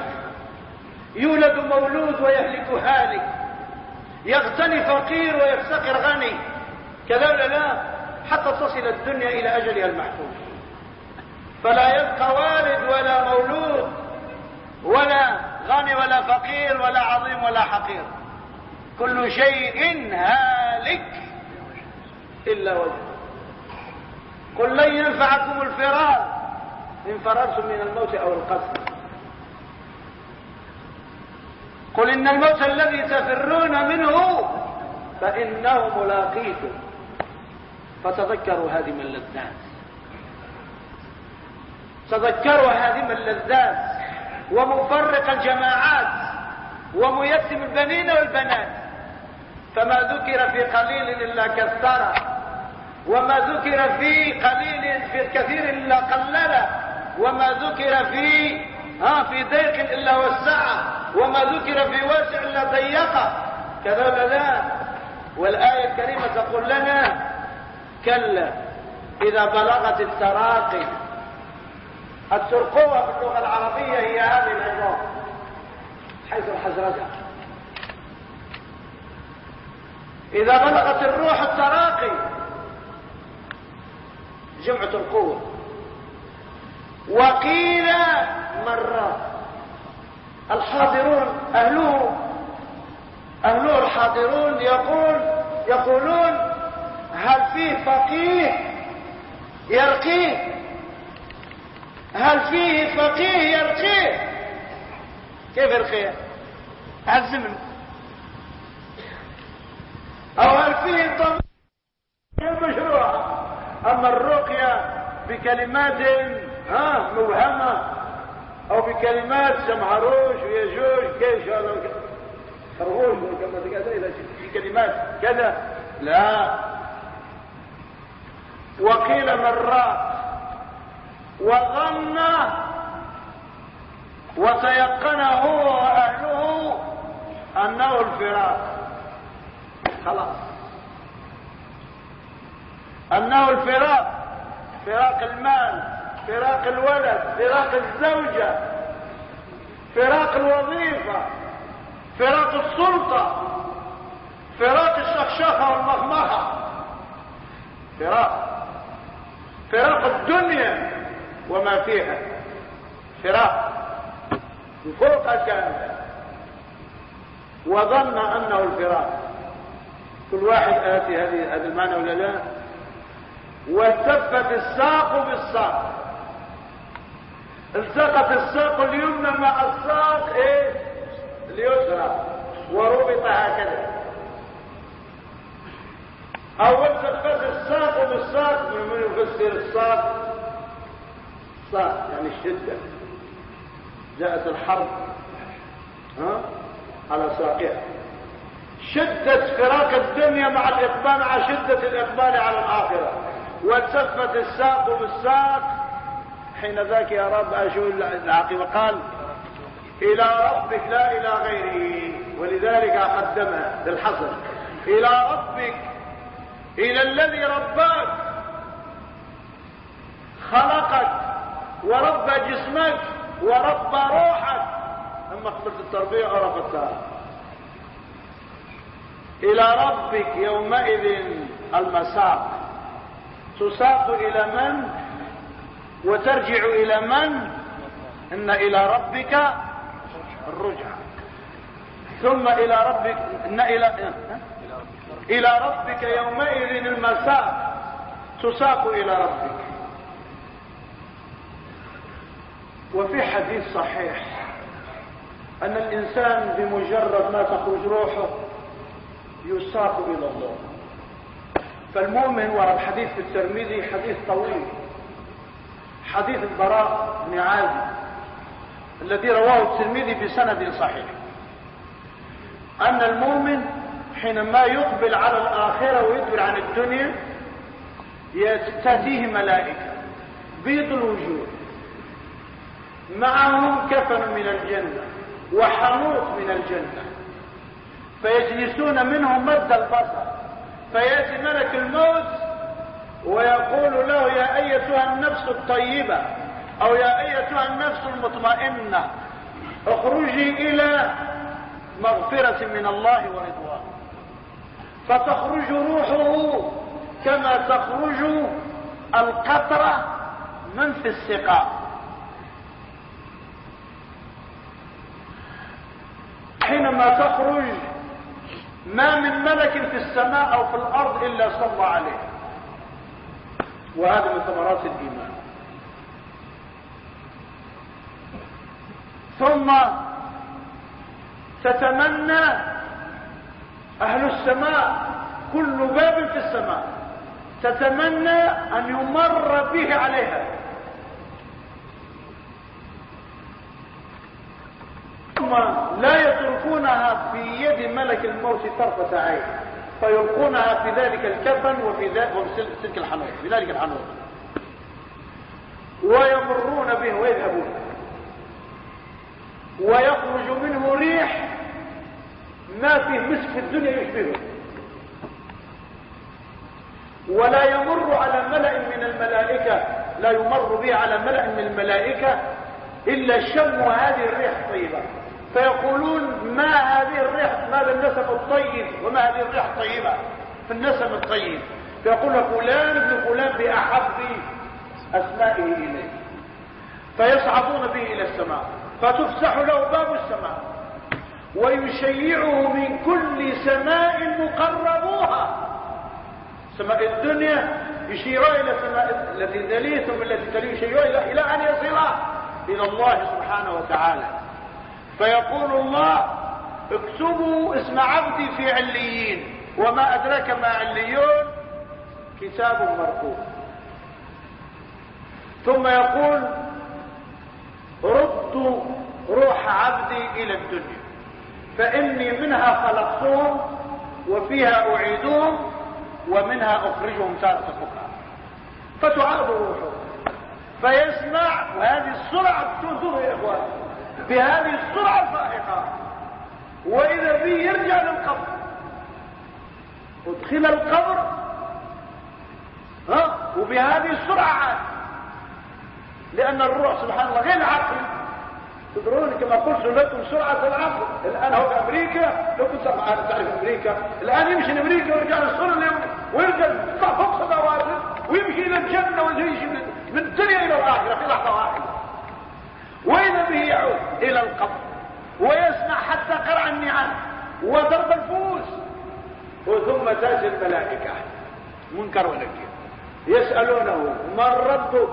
يولد مولود ويهلك هالك. يغتني فقير ويفتقر غني. كذا لا؟ حتى تصل الدنيا إلى أجلها المحفوظ. فلا يبقى والد ولا مولود ولا غني ولا فقير ولا عظيم ولا حقير. كل شيء هالك إلا وجهه. قل لن ينفعكم الفرار. إن فررتم من الموت أو القتل. قل إن الموت الذي تفرون منه فإنه ملاقيكم. فتذكروا هذه اللذات. تذكروا هذه اللذات. ومفرق الجماعات. وميتم البنين والبنات. فما ذكر في قليل إلا كثره وما ذكر في قليل في كثير إلا قلله. وما ذكر في ها في ضيق إلا وسعه. وما ذكر في واسع إلا ضيقه. كذا لا. والآية الكريمة تقول لنا كلا إذا بلغت التراقي. الترقوة في اللغة العربية هي هذه العظام. حيث الحزرجة إذا بلغت الروح التراقي جمع ترقوة وقيل مرات الحاضرون أهله أهله الحاضرون يقول يقولون هل فيه فقيه يرقيه؟ هل فيه فقيه يرقيه؟ كيف يرقيه؟ الزمن أو هل فيه ضمير مشروع. أما الرقية بكلمات ها موهمة أو بكلمات سمهروش ويجوش كيف هذا خرغوش كما كذا في كلمات كذا. لا. وقيل مرات. وظن وتيقن هو وأهله أنه الفراق. خلاص. أنه الفراق فراق المال فراق الولد فراق الزوجة فراق الوظيفة فراق السلطة فراق الشخشخة والمخمخة. فراق فراق الدنيا وما فيها. فراق فوق كان وظن أنه الفراق. كل واحد آتي هذه هذا المعنى ولا لا؟ والتفت الساق بالساق التقت الساق اليمنى مع الساق إيه؟ اليسرى. وربط هكذا. اول تفت الساق بالساق من يفسر الساق ساق يعني الشدة. جاءت الحرب. ها؟ على ساقها. شدة فراق الدنيا مع الإقبال مع شدة الإقبال على الآخرة. والتفت الساق بالساق. حين ذاك يا رب أشو العاقبة. قال إلى ربك لا إلى غيره. ولذلك قدمها للحصر إلى ربك إلى الذي رباك خلقك وربى جسمك وربى روحك. لما قبلت التربية عرفتها. إلى ربك يومئذ المساق. تساق إلى من؟ وترجع إلى من؟ إن إلى ربك الرجع ثم إلى ربك إن إلى إلى ربك يومئذ المساق. تساق إلى ربك. وفي حديث صحيح أن الإنسان بمجرد ما تخرج روحه يساق إلى الله. فالمؤمن ورد حديث في الترمذي حديث طويل حديث البراء بن عازب الذي رواه الترمذي بسند صحيح. أن المؤمن حينما يقبل على الآخرة ويدبر عن الدنيا تأتيه ملائكة بيض الوجوه معهم كفن من الجنة وحنوط من الجنة فيجلسون منهم مد البصر. فيأتي ملك الموت ويقول له يا أيتها النفس الطيبة أو يا أيتها النفس المطمئنة اخرجي إلى مغفرة من الله ورضوان. فتخرج روحه كما تخرج القطرة من في السقاء. حينما تخرج ما من ملك في السماء أو في الأرض إلا صلى عليه. وهذا من ثمرات الإيمان. ثم تتمنى أهل السماء كل باب في السماء. تتمنى أن يمر به عليها. ثم لا يتركونها في يد ملك الموت طرفة عين فيلقونها في ذلك الكفن وفي ذلك سلك الحنوط في ذلك الحنوط ويمرون به ويذهبون. ويخرج منه ريح ما فيه مسك في الدنيا يشبهه. ولا يمر على ملأ من الملائكة لا يمر به على ملأ من الملائكة إلا شم هذه الريح الطيبة. فيقولون ما هذه الريح ماذا النسم الطيب وما هذه الريح الطيبة. في النسم الطيب. فيقول فلان ابن فلان بأحب أسمائه إليه. فيصعدون به إلى السماء. فتفسح له باب السماء. ويشيعه من كل سماء مقربوها. سماء الدنيا يشير إلى سماء التي تليه ثم التي تليه إلى إلى أن يصل إلى الله سبحانه وتعالى. فيقول الله اكتبوا اسم عبدي في عليين وما أدرك ما عليون كتاب مرقوم. ثم يقول ردوا روح عبدي إلى الدنيا فإني منها خلقتهم وفيها أعيدهم ومنها أخرجهم تارة أخرى فتعاد روحه فيسمع وهذه السرعة تنظر يا اخوان بهذه السرعة الفائقة. وإذا به يرجع للقبر. أدخل القبر. ها؟ وبهذه السرعة عاد. لأن الروح سبحان الله غير عقل تدرون كما قلت لكم سرعة العقل. الآن هو في أمريكا. لو كنت تعرف أمريكا. الآن يمشي لأمريكا ويرجع للسر ويرجع فوق سماوات. ويمشي إلى الجنة ويمشي من الدنيا إلى الآخرة في لحظة واحدة. وإذا به يعود إلى القبر ويسمع حتى قرع النعال وضرب الفوس وثم تاتي الملائكة. منكر ونكير. يسألونه من ربك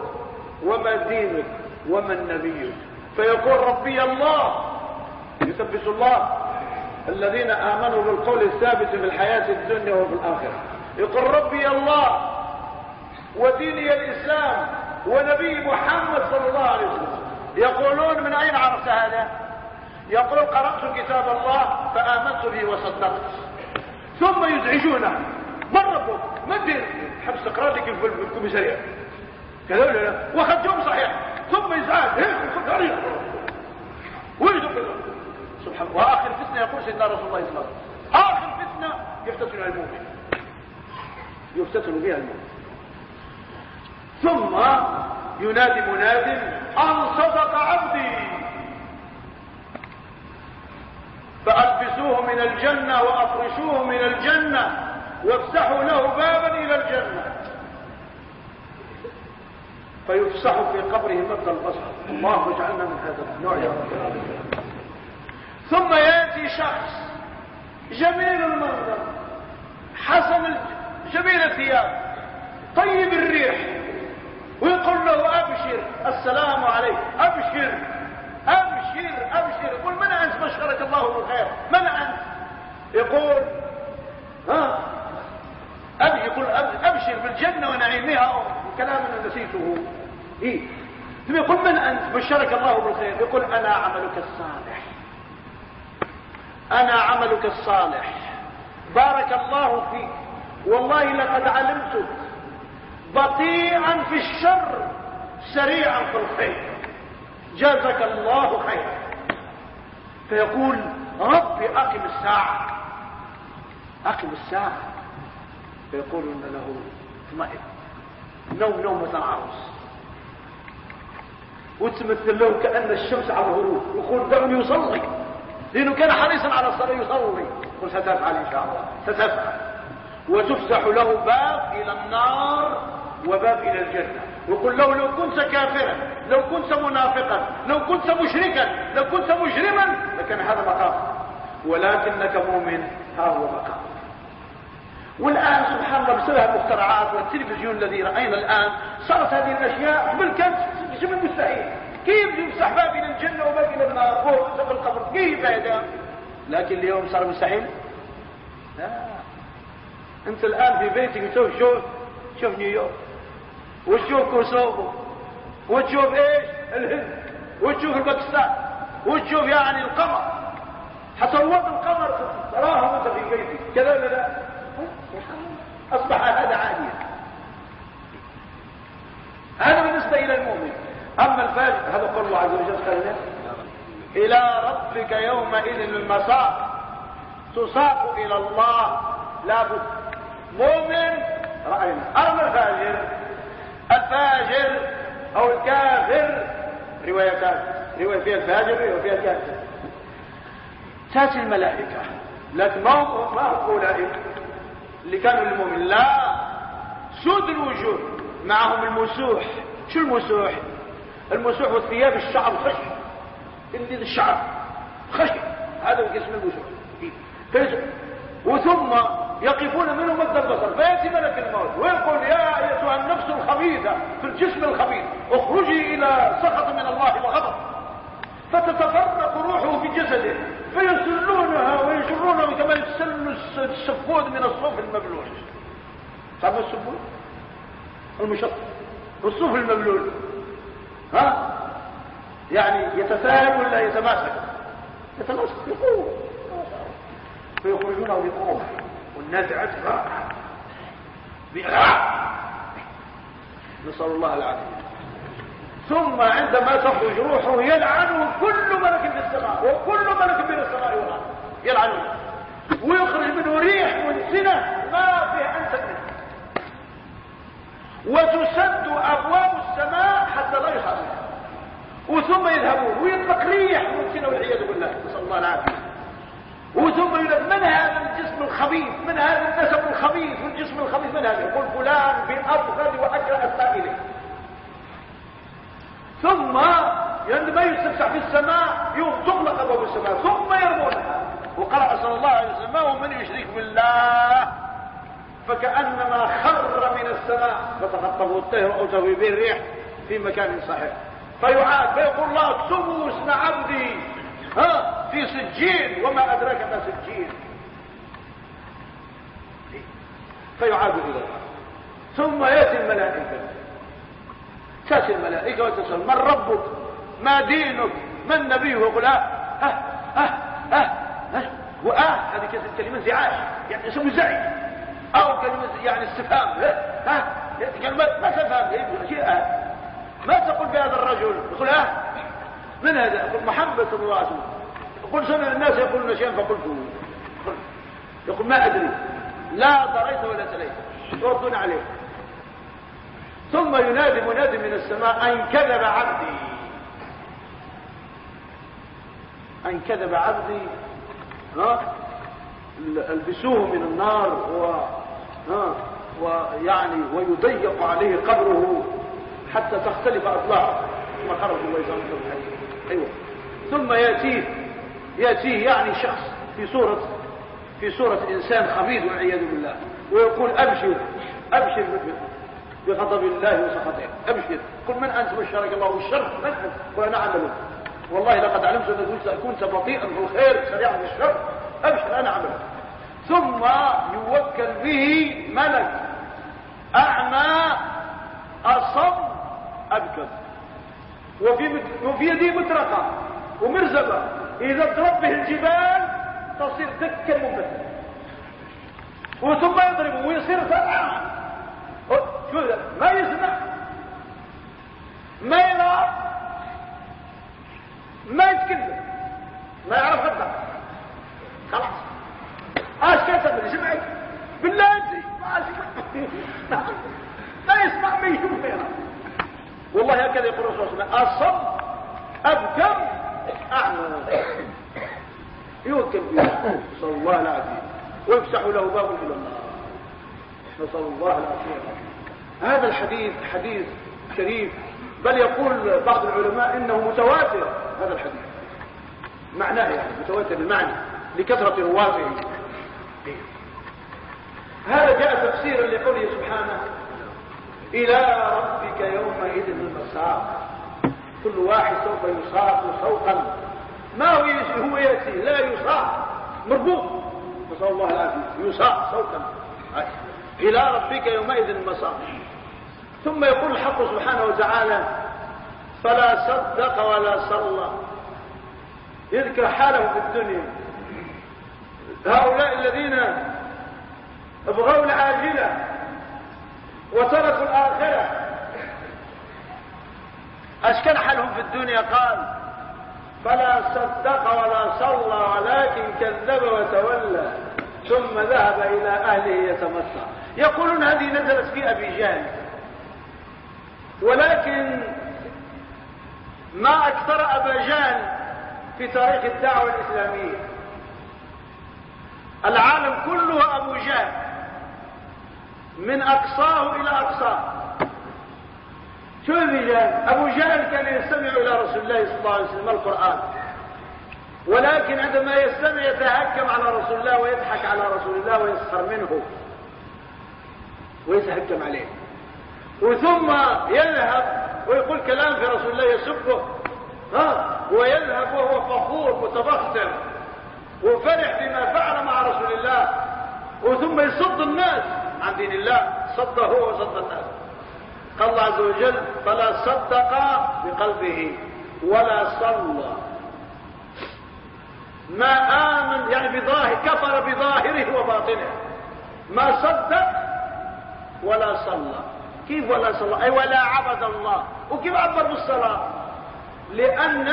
وما دينك ومن نبيك فيقول ربي الله. يثبت الله. الذين آمنوا بالقول الثابت في الحياة الدنيا وفي الآخرة. يقول ربي الله. وديني الإسلام ونبي محمد صلى الله عليه وسلم. يقولون من أين عرفت هذا؟ يقول قرأت كتاب الله فآمنت به وصدقت. ثم يزعجونه من ربك؟ ما الدين حبس سقراطك في الكوميساريات كذا ولا لا؟ واخذ يوم صحيح. ثم يزعج. هيك ويجد سبحان وآخر فتنة يقول سيدنا رسول الله صلى الله عليه وسلم. آخر فتنة يفتتن المؤمن. يفتتن بها المؤمن. ثم ينادي مناد أن صدق عبدي. فألبسوه من الجنة وأفرشوه من الجنة وافتحوا له بابا إلى الجنة. فيفسح في قبره مد البصر. الله اجعلنا من هذا النوع يا رب ثم يأتي شخص جميل المنظر حسن جميل الثياب طيب الريح. ويقول له أبشر السلام عليك أبشر أبشر أبشر. يقول من أنت؟ بشرك الله بالخير. من أنت؟ يقول ها؟ ابشر يقول أبشر بالجنة ونعيمها. كلام نسيته. إيه. ثم يقول من أنت؟ بشرك الله بالخير. يقول أنا عملك الصالح. أنا عملك الصالح. بارك الله فيك. والله لقد علمتك بطيئا في الشر سريعا في الخير. جازك الله خيرا. فيقول ربي أقم الساعة. أقم الساعة. فيقولون له اطمئن نوم نومة العروس وتمثل له كأن الشمس على الغروب. يقول دعني يصلي لأنه كان حريصا على الصلاة يصلي. قل ستفعل إن شاء الله. ستفعل. وتفتح له باب إلى النار. وباب إلى الجنة. يقول له لو كنت كافرا لو كنت منافقا لو كنت مشركا لو كنت مجرما لكان هذا مقام. ولكنك مؤمن ها هو مقام. والآن سبحان الله بسبب المخترعات والتلفزيون الذي رأينا الآن صارت هذه الأشياء قبل كانت مستحيل كيف يمسح باب إلى الجنة وباب إلى النار؟ فوق القبر. كيف هذا لكن اليوم صار مستحيل؟ لا. أنت الآن في بيتك تشوف شوف شوف نيويورك. وتشوف كوسوفو وتشوف إيش الهند وتشوف الباكستان وتشوف يعني القمر. الوضع القمر. تراه انت في بيتك كذا ولا لا؟ أصبح هذا عاديا. هذا بالنسبة إلى المؤمن. أما الفاجر هذا قول الله عز وجل قال إلى ربك يومئذ المساق تساق إلى الله. لابد مؤمن رأينا. أما الفاجر الفاجر أو الكافر. روايتان رواية فيها الفاجر ورواية فيها الكافر. تأتي الملائكة. لكن ما هو أولئك؟ اللي كانوا للمؤمن. لا. سود الوجوه. معهم المسوح. شو المسوح؟ المسوح والثياب الشعر خشي اللي الشعر خشي هذا اسم المسوح. وثم يقفون منه مد البصر فيأتي ملك الموت ويقول يا أيتها النفس الخبيثة في الجسم الخبيث اخرجي إلى سخط من الله وغضب. فتتفرق روحه في جسده فيسلونها ويجرونها كما يسل السفود من الصوف المبلول. تعرفوا السفود؟ المشط الصوف المبلول. ها؟ يعني يتساهل ولا يتماسك؟ يتماسك بقوه فيخرجونه بقوه والنازعات بإغراء نسأل الله العافية. ثم عندما تخرج روحه يلعنه كل ملك في السماء وكل ملك من السماء والأرض يلعنه. ويخرج منه ريح منسنه ما فيه انسى منه. وتسد أبواب السماء حتى لا يخرج وثم يذهبون ويطلق ريح منسنه والعياذ بالله. نسأل الله العافية. وثم يقول من هذا الجسم الخبيث؟ من هذا النسب الخبيث؟ والجسم الخبيث من هذا؟ يقول فلان بأبغض وأكره السائلين ثم عندما يستفتح في السماء يوم تغلق أبواب السماء ثم يرمونها. وقرأ صلى الله عليه وسلم ومن يشرك بالله؟ فكأنما خر من السماء. فتخطفه الطير أو تهوي به الريح في مكان صحيح. فيعاد فيقول الله اكتبوا اسم عبدي. ها في سجين وما أدراك ما سجين. فيعاد إلى الله ثم يأتي الملائكة. تأتي الملائكة وتسأل من ربك؟ ما دينك؟ من نبيه؟ يقول آه آه آه آه آه وآه هذه كلمة زعاج. يعني يسمى زعي. أو كلمة يعني استفهام. ها كلمة ما تفهم. آه ما تقول بهذا الرجل؟ يقول آه من هذا؟ يقول عليه وسلم يقول سمع الناس يقولون شيئا فقلت يقول ما أدري. لا دريت ولا تليت يردون عليه. ثم ينادي منادي من السماء أن كذب عبدي. أن كذب عبدي. ها؟ البسوه من النار و ها؟ ويعني ويضيق عليه قبره حتى تختلف أطلاعه. ثم خرج الله يسلمك أيوة. ثم يأتيه يأتيه يعني شخص في صورة في صورة إنسان خبيث والعياذ بالله ويقول أبشر أبشر بغضب الله وسخطه. أبشر. كل من أنت؟ بشرك الله بالشر. من أنت؟ وأنا عمله والله لقد علمت أنك كنت بطيئا في الخير سريعا في الشر. أبشر أنا عمله ثم يوكل به ملك أعمى أصم أبكر. وفي وفي يديه مطرقة ومرزبة. إذا اضرب به الجبال تصير دكا ممثل وثم يضرب ويصير فرعا ما يسمع. ما يرى ما يتكلم. ما يعرف غدا خلاص. اش كتب سمعت؟ بالله أنت. ما <laughs> يسمع ما يشوف ما يرى والله هكذا يقول الرسول صلى الله عليه وسلم الصم أبكم أعمى. يوكل به صلى الله العافية. ويفتح له باب إلى النار. نسأل الله العافية. هذا الحديث حديث شريف. بل يقول بعض العلماء إنه متواتر هذا الحديث. معناه يعني متواتر المعنى لكثرة رواته. هذا جاء تفسيرا لقوله سبحانه إلى ربك يومئذ المساق. كل واحد سوف يساق سوقا. ما هو يأتي. لا يساق. مربوط. نسأل الله العافية. يساق سوقا. إلى ربك يومئذ المساق. ثم يقول الحق سبحانه وتعالى فلا صدق ولا صلى. يذكر حاله في الدنيا. هؤلاء الذين ابغوا العاجله وتركوا الآخرة. اشكن حالهم في الدنيا؟ قال فلا صدق ولا صلى ولكن كذب وتولى ثم ذهب إلى أهله يتمتع يقولون هذه نزلت في أبي جهل. ولكن ما أكثر أبا جهل في تاريخ الدعوة الإسلامية. العالم كله أبو جهل. من أقصاه إلى أقصاه. شو ابي جهل كان يستمع إلى رسول الله صلى الله عليه وسلم القرآن. ولكن عندما يستمع يتهكم على رسول الله ويضحك على رسول الله ويسخر منه. ويتهكم عليه. وثم يذهب ويقول كلام في رسول الله يسبه. ها؟ ويذهب وهو فخور متبختر. وفرح بما فعل مع رسول الله. وثم يصد الناس. عن دين الله صد هو وصد الناس قال الله عز وجل فلا صدق بقلبه ولا صلى. ما آمن يعني بظاهر كفر بظاهره وباطنه. ما صدق ولا صلى. كيف ولا صلى؟ أي ولا عبد الله. وكيف عبر بالصلاة؟ لأن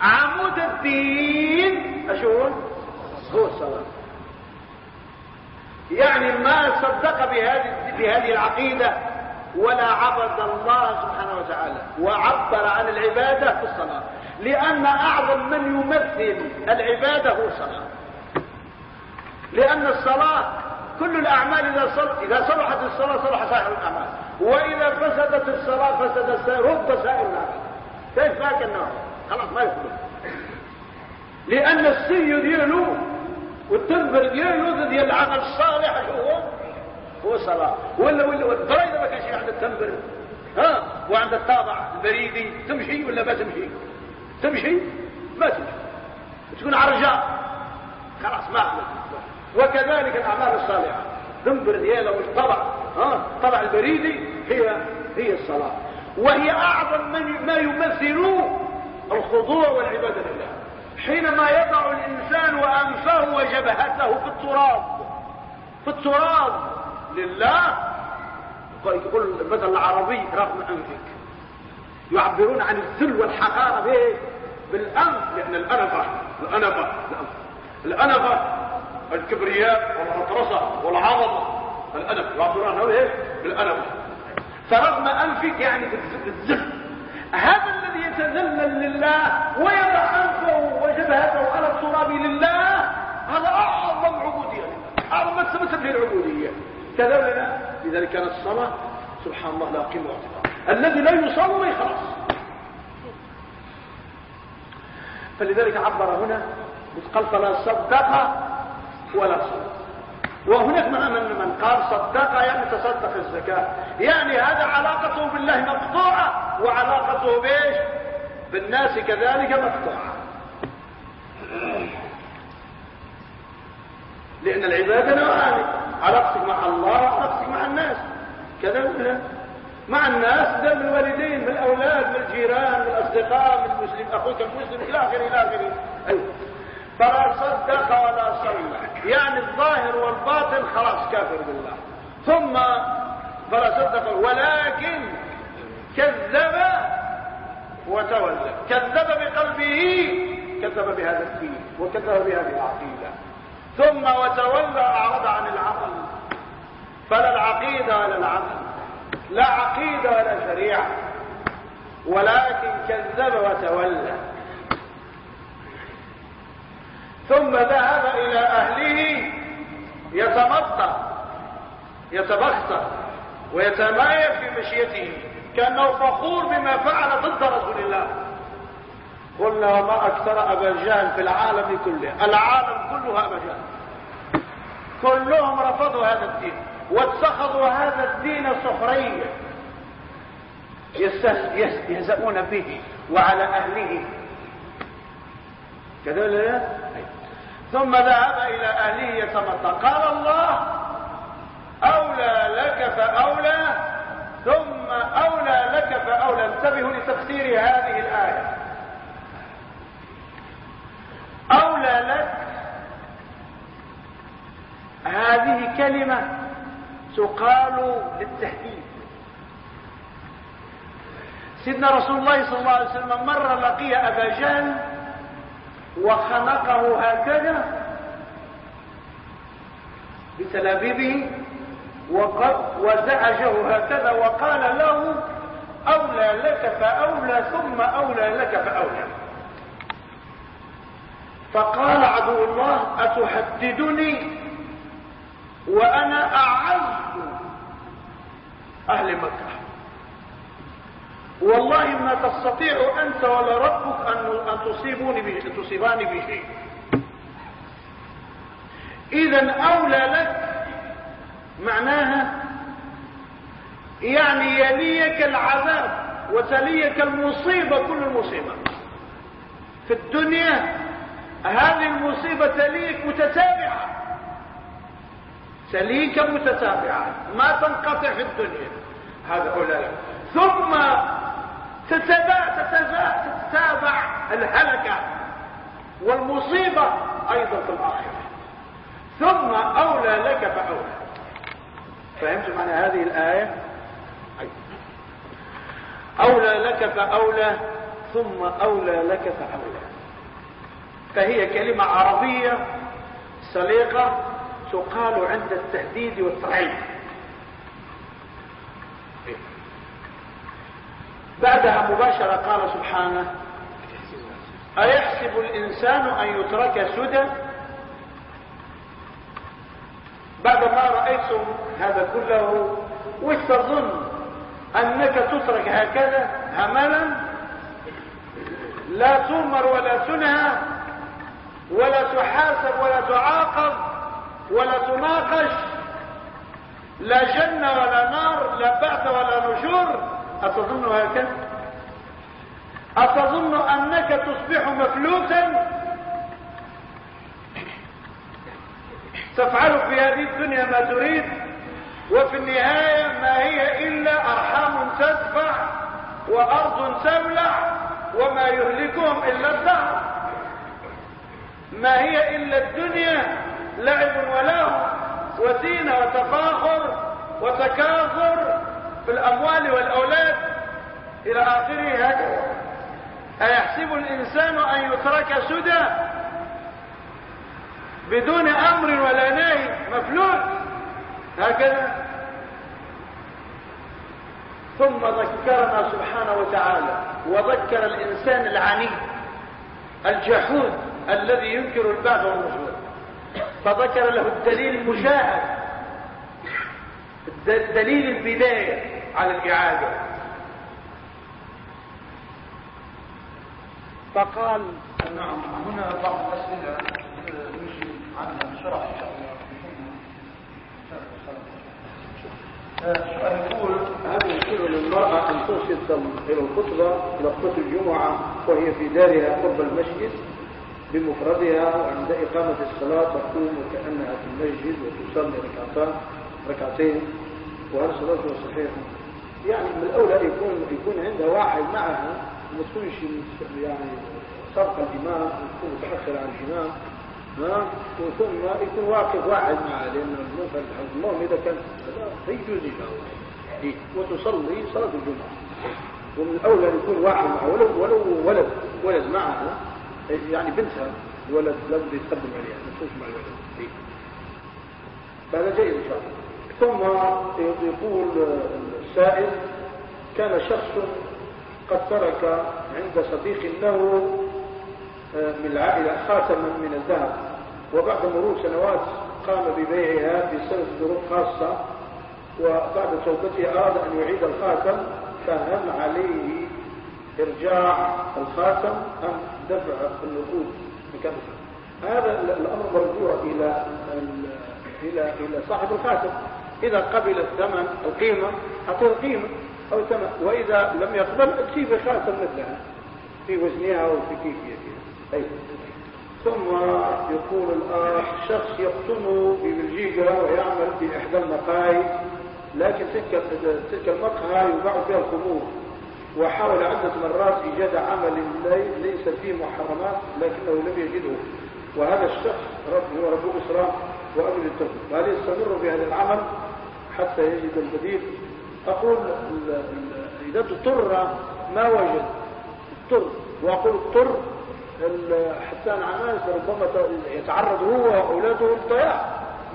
عمود الدين أشون هو الصلاة. يعني ما صدق بهذه العقيدة ولا عبد الله سبحانه وتعالى وعبر عن العبادة في الصلاة. لأن أعظم من يمثل العبادة هو الصلاة. لأن الصلاة كل الأعمال إذا صل... إذا صلحت الصلاة صلح سائر الأعمال. وإذا فسدت الصلاة فسد السائر رد سائر الأعمال. كيف فاك النار خلاص ما يخبر لأن السي دياله والتنبر دياله ديال العمل الصالح شو هو. هو الصلاة ولا ولا والدرا إذا ما كانش عند التنبر. ها؟ وعند الطابع البريدي. تمشي ولا ما تمشي؟ تمشي؟ ما تمشي. تكون عرجاء. خلاص ما عملت. وكذلك الأعمال الصالحة. ذنبر دياله والطبع ها؟ طبع البريدي هي هي الصلاه وهي أعظم من ما يمثل الخضوع والعبادة لله. حينما يضع الإنسان انفه وجبهته في التراب في التراب لله يقول المثل العربي رغم أنفك يعبرون عن الذل والحقارة بايه بالأنف لأن الانفه الانفه الانفه الكبرياء والغطرسة والعظمة الأنف يعبرون عنه بالأنف. فرغم أنفك يعني بالذل هذا يتذلل لله ويضع أنفه وجبهته على التراب لله هذا أعظم عبودية. أعظم ما تثبت به العبودية. كذلك لذلك كانت الصلاة سبحان الله لا قيمة الذي لا يصلي خلاص. فلذلك عبر هنا قال فلا صدق ولا صدق وهناك من من قال صدق يعني تصدق الزكاة. يعني هذا علاقته بالله مقطوعة وعلاقته بإيش؟ بالناس كذلك مقطوعة لأن العبادة نوعان علاقتك مع الله وعلاقتك مع الناس. كذا مع الناس ده من الوالدين من الأولاد من الجيران من الأصدقاء من المسلم أخوك المسلم إلى آخره إلى آخره. أيوه. فلا صدق ولا صلى. يعني الظاهر والباطن خلاص كافر بالله. ثم فلا صدق. ولكن كذب وتولى. كذب بقلبه كذب بهذا الدين وكذب بهذه العقيدة. ثم وتولى أعرض عن العقل. فلا العقيدة ولا العقل. لا عقيدة ولا شريعة. ولكن كذب وتولى. ثم ذهب إلى أهله يتمطى يتبختر ويتمايل في مشيته. كأنه فخور بما فعل ضد رسول الله. قلنا وما أكثر أبا جهل في العالم كله. العالم كله أبا جهل. كلهم رفضوا هذا الدين واتخذوا هذا الدين سخريا يستهزئون به وعلى أهله. كذلك ثم ذهب إلى أهله يتمطى. قال الله أولى لك فأولى ثم أولى لك فأولى. انتبهوا لتفسير هذه الآية. أولى لك هذه كلمة تقال للتهديد سيدنا رسول الله صلى الله عليه وسلم مر لقي أبا جهل وخنقه هكذا بتلابيبه وزعجه هكذا وقال له أولى لك فأولى ثم أولى لك فأولى. فقال عدو الله أتحددني وأنا أعز أهل مكة. والله ما تستطيع أنت ولا ربك أن تصيبوني تصيباني بشيء إذا أولى لك معناها يعني يليك العذاب وتليك المصيبة كل المصيبة. في الدنيا هذه المصيبة تليك متتابعة. تليك متتابعة ما تنقطع في الدنيا. هذا أولى لك ثم تتبع تتابع الهلكة والمصيبة أيضا في الآخرة. ثم أولى لك فأولى. فهمت معنى هذه الآية؟ أولى لك فأولى ثم أولى لك فأولى. فهي كلمة عربية سليقة تقال عند التهديد والتعيين بعدها مباشرة قال سبحانه أيحسب الإنسان أن يترك سدى بعد ما رأيتم هذا كله وش تظن أنك تترك هكذا هملا؟ لا تؤمر ولا تنهى ولا تحاسب ولا تعاقب ولا تناقش. لا جنة ولا نار لا بعث ولا نشور. أتظن هكذا؟ أتظن أنك تصبح مفلوتا تفعل في هذه الدنيا ما تريد وفي النهاية ما هي إلا أرحام تدفع وأرض تبلع وما يهلكهم إلا الدهر. ما هي إلا الدنيا لعب ولهو وزينة وتفاخر وتكاثر في الأموال والأولاد إلى آخره هكذا. أيحسب الإنسان أن يترك سدى؟ بدون أمر ولا نهي مفلوت هكذا. ثم ذكرنا سبحانه وتعالى وذكر الإنسان العني الجحود الذي ينكر البعث والنشور. فذكر له الدليل المشاهد دليل البداية على الإعادة. فقال نعم هنا بعض الأسئلة نجي عنها بسرعة إن شاء الله السؤال يقول هل يمكن للمرأة أن ترسل إلى الخطبة خطبة الجمعة وهي في دارها قرب المسجد بمفردها وعند إقامة الصلاة تقوم وكأنها في المسجد وتصلي ركعتان ركعتين وهل صلاتها صحيحة؟ يعني من الأولى يكون يكون عندها واحد معها ما تكونش يعني سبق الإمام يكون متأخر عن الإمام وثم يكون واقف واحد معه لأن المهم إذا كان يجوز إيه وتصلي صلاة الجمعة. ومن الأولى أن يكون واحد معه ولو ولو ولد ولد معها يعني بنتها ولد لازم يتقدم عليها ما تكونش مع الولد. إيه. هذا جيد إن شاء الله. ثم يقول السائل كان شخص قد ترك عند صديق له من العائلة خاتما من الذهب. وبعد مرور سنوات قام ببيعها بسبب ظروف خاصة وبعد توبته أراد أن يعيد الخاتم فهل عليه إرجاع الخاتم أم دفع النقود مكان هذا الأمر مرجوع إلى إلى إلى صاحب الخاتم. إذا قبل الثمن القيمة أعطيه القيمة أو ثمن. وإذا لم يقبل اكتب خاتم مثلها في وزنها وفي كيفيتها. ثم يقول الآخ شخص يقطن في بلجيكا ويعمل في إحدى المقاهي لكن تلك تلك المقهى يباع فيها الخمور. وحاول عدة مرات إيجاد عمل ليس فيه محرمات لكنه لم يجده. وهذا الشخص رب هو رب أسرة وأمن التوبة وهل يستمر في هذا العمل حتى يجد البديل أقول إذا اضطر ما وجد اضطر. وأقول اضطر حسان عماس ربما يتعرض هو وأولاده للضياع.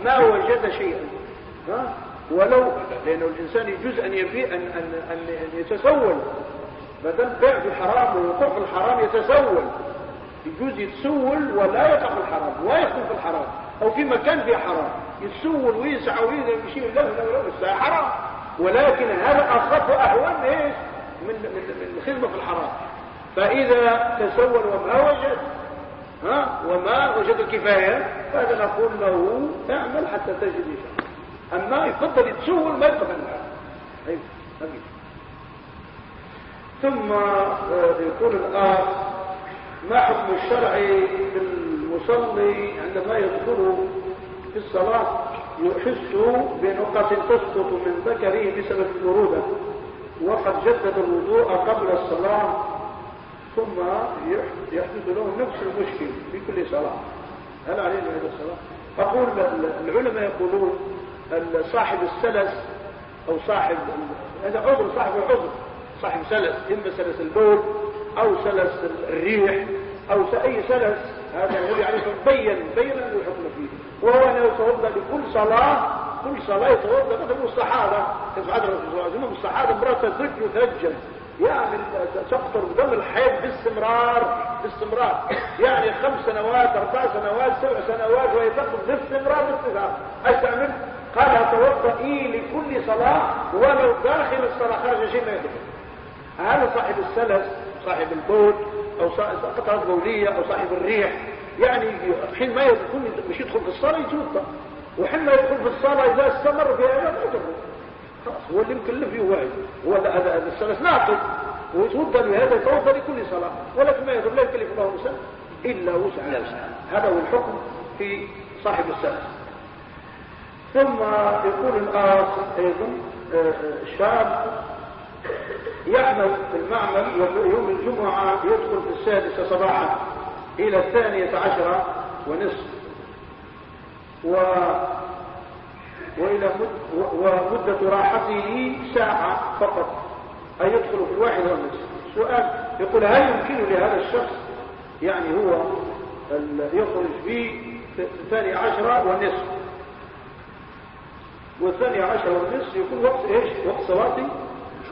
ما وجد شيئا. ها؟ ولو لأنه الإنسان يجوز أن يبيع أن, أن, أن, يتسول. بدل بيع الحرام ووقوع في الحرام يتسول. يجوز يتسول ولا يقع في الحرام ويدخل في الحرام. أو في مكان فيه حرام. يتسول ويسعى ويشيل له له له حرام. ولكن هذا أخف أهون إيش؟ من من الخدمة في الحرام. فإذا تسول وما وجد ها وما وجد الكفاية فهذا نقول له اعمل حتى تجد إن أما يفضل يتسول ما يبقى أيوه ثم آه، يقول الآن ما حكم الشرع المصلي عندما يدخل في الصلاة يحس بنقط تسقط من ذكره بسبب البرودة وقد جدد الوضوء قبل الصلاة ثم يحدث له نفس المشكل في كل صلاة. هل علينا هذا الصلاة؟ أقول العلماء يقولون صاحب السلس أو صاحب هذا عذر صاحب العذر صاحب سلس إما سلس البول أو سلس الريح أو أي سلس هذا النبي عليه بين بين الحكم فيه. وهو أنه يتوضأ لكل صلاة كل صلاة يتوضأ مثل الصحابة. تفعل الرسول صلى الله عليه وسلم الصحابة امرأة تزج وتهجم. يعني تقطر بدم الحيض باستمرار باستمرار. يعني خمس سنوات أربع سنوات سبع سنوات وهي تقطر باستمرار باستمرار إيش تعمل؟ قال توضئي لكل صلاة ولو داخل الصلاة. خارج شيء ما يدخل هذا صاحب السلس صاحب البول أو قطعة بولية أو صاحب الريح يعني حين ما يكون مش يدخل في الصلاة يتوضا وحين ما يدخل في الصلاة إذا استمر فيها يدخل. خلاص هو اللي مكلف فيه واحد. هو هذا السلس ناقص. ويتوضأ بهذا يتوضأ لكل صلاة. ولكن ما يدخل لا يكلف الله نفسا إلا وسعها. هذا هو الحكم في صاحب السلس ثم يقول الآخر أيضا آه، آه، شاب يعمل في المعمل يوم الجمعة يدخل في السادسة صباحا إلى الثانية عشرة ونصف. و وإلى مد... ومدة راحته ساعة فقط. أي يدخل في الواحد والنصف سؤال يقول هل يمكن لهذا الشخص يعني هو يخرج في الثانية عشرة والنصف والثانية عشرة والنصف يكون وقت إيش؟ وقت صلاة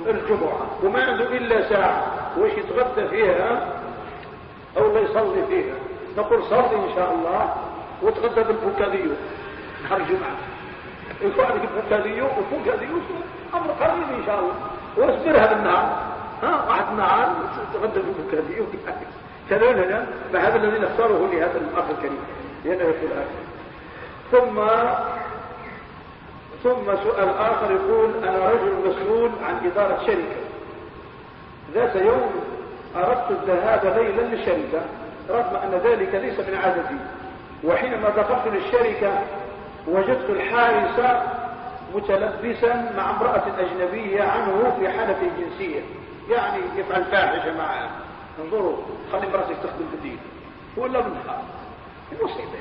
الجمعة. وما عنده إلا ساعة. وش يتغدى فيها؟ أو لا يصلي فيها. نقول صلي إن شاء الله وتغدى بالبوكاديو نهار الجمعة يكون عندك البوكاديو والبوكاديو أمر قريب إن شاء الله واصبرها بالنهار ها واحد النهار تغدى بالبوكاديو كذلك فهذا الذي نختاره لهذا الأخ الكريم لأنه يقول آخر ثم ثم سؤال آخر يقول أنا رجل مسؤول عن إدارة شركة ذات يوم أردت الذهاب ليلا للشركة رغم أن ذلك ليس من عادتي وحينما دخلت للشركة وجدت الحارس متلبسا مع امرأة أجنبية عنه في حالة جنسية. يعني يفعل فاحشة معها انظروا خلي مراتك تخدم في الدين. ولا منها المصيبة.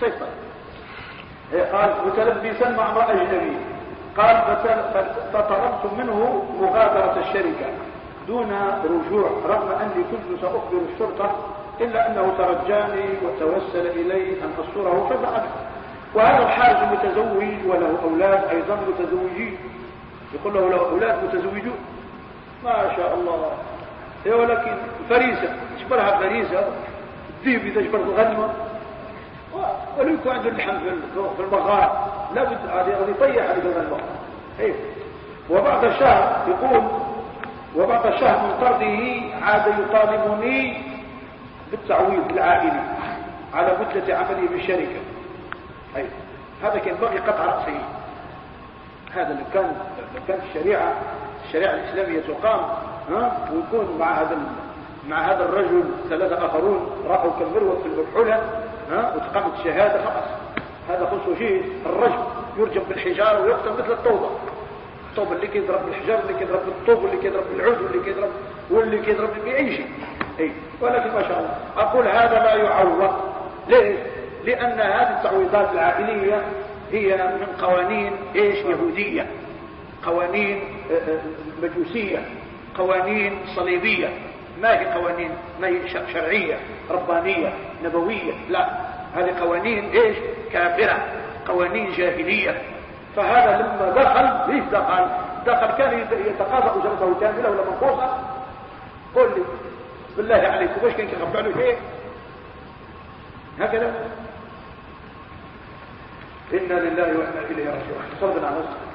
سيطر قال متلبسا مع امرأة أجنبية. قال فطلبت منه مغادرة الشركة دون رجوع رغم أني كنت سأخبر الشرطة إلا أنه ترجاني وتوسل إلي أن أصوره ففعلت وهذا الحارس متزوج وله أولاد أيضا متزوجين يقول له له أولاد متزوجون ما شاء الله. إيه ولكن فريسة. اجبرها فريسة؟ الذيب إذا اجبرت الغنمة ولو يكون عنده اللحم في المغار لابد هذه يطيح هذه الغنمة إيه. وبعد الشهر يقول وبعد الشهر من طرده عاد يطالبني بالتعويض العائلي على مدة عمله بالشركة. أي هذا كان بغي قطع رأسه هذا اللي كان لو كانت الشريعة الشريعة الإسلامية تقام ها ويكون مع هذا مع هذا الرجل ثلاثة آخرون راحوا كالمروة في البحولة ها وتقامت الشهادة خلاص هذا خصوص شيء الرجل يرجم بالحجارة ويقتل مثل الطوبة. الطوب اللي كيضرب بالحجار اللي كيضرب بالطوب واللي كيضرب بالعود واللي كيضرب واللي كيضرب بأي شيء. أي. ولكن ما شاء الله أقول هذا لا يعوض. ليه لأن هذه التعويضات العائلية هي من قوانين إيش؟ يهودية. قوانين آه، آه، مجوسية. قوانين صليبية. ما هي قوانين؟ ما هي شرعية ربانية نبوية. لا. هذه قوانين إيش؟ كافرة. قوانين جاهلية. فهذا لما دخل ليش دخل؟ دخل كان يتقاضى أجرته كاملة ولا منقوصة؟ قل لي. بالله عليك وش كان يخبع له شيء هكذا. إنا لله وإنا إليه راجعون. صلى الله عليه وسلم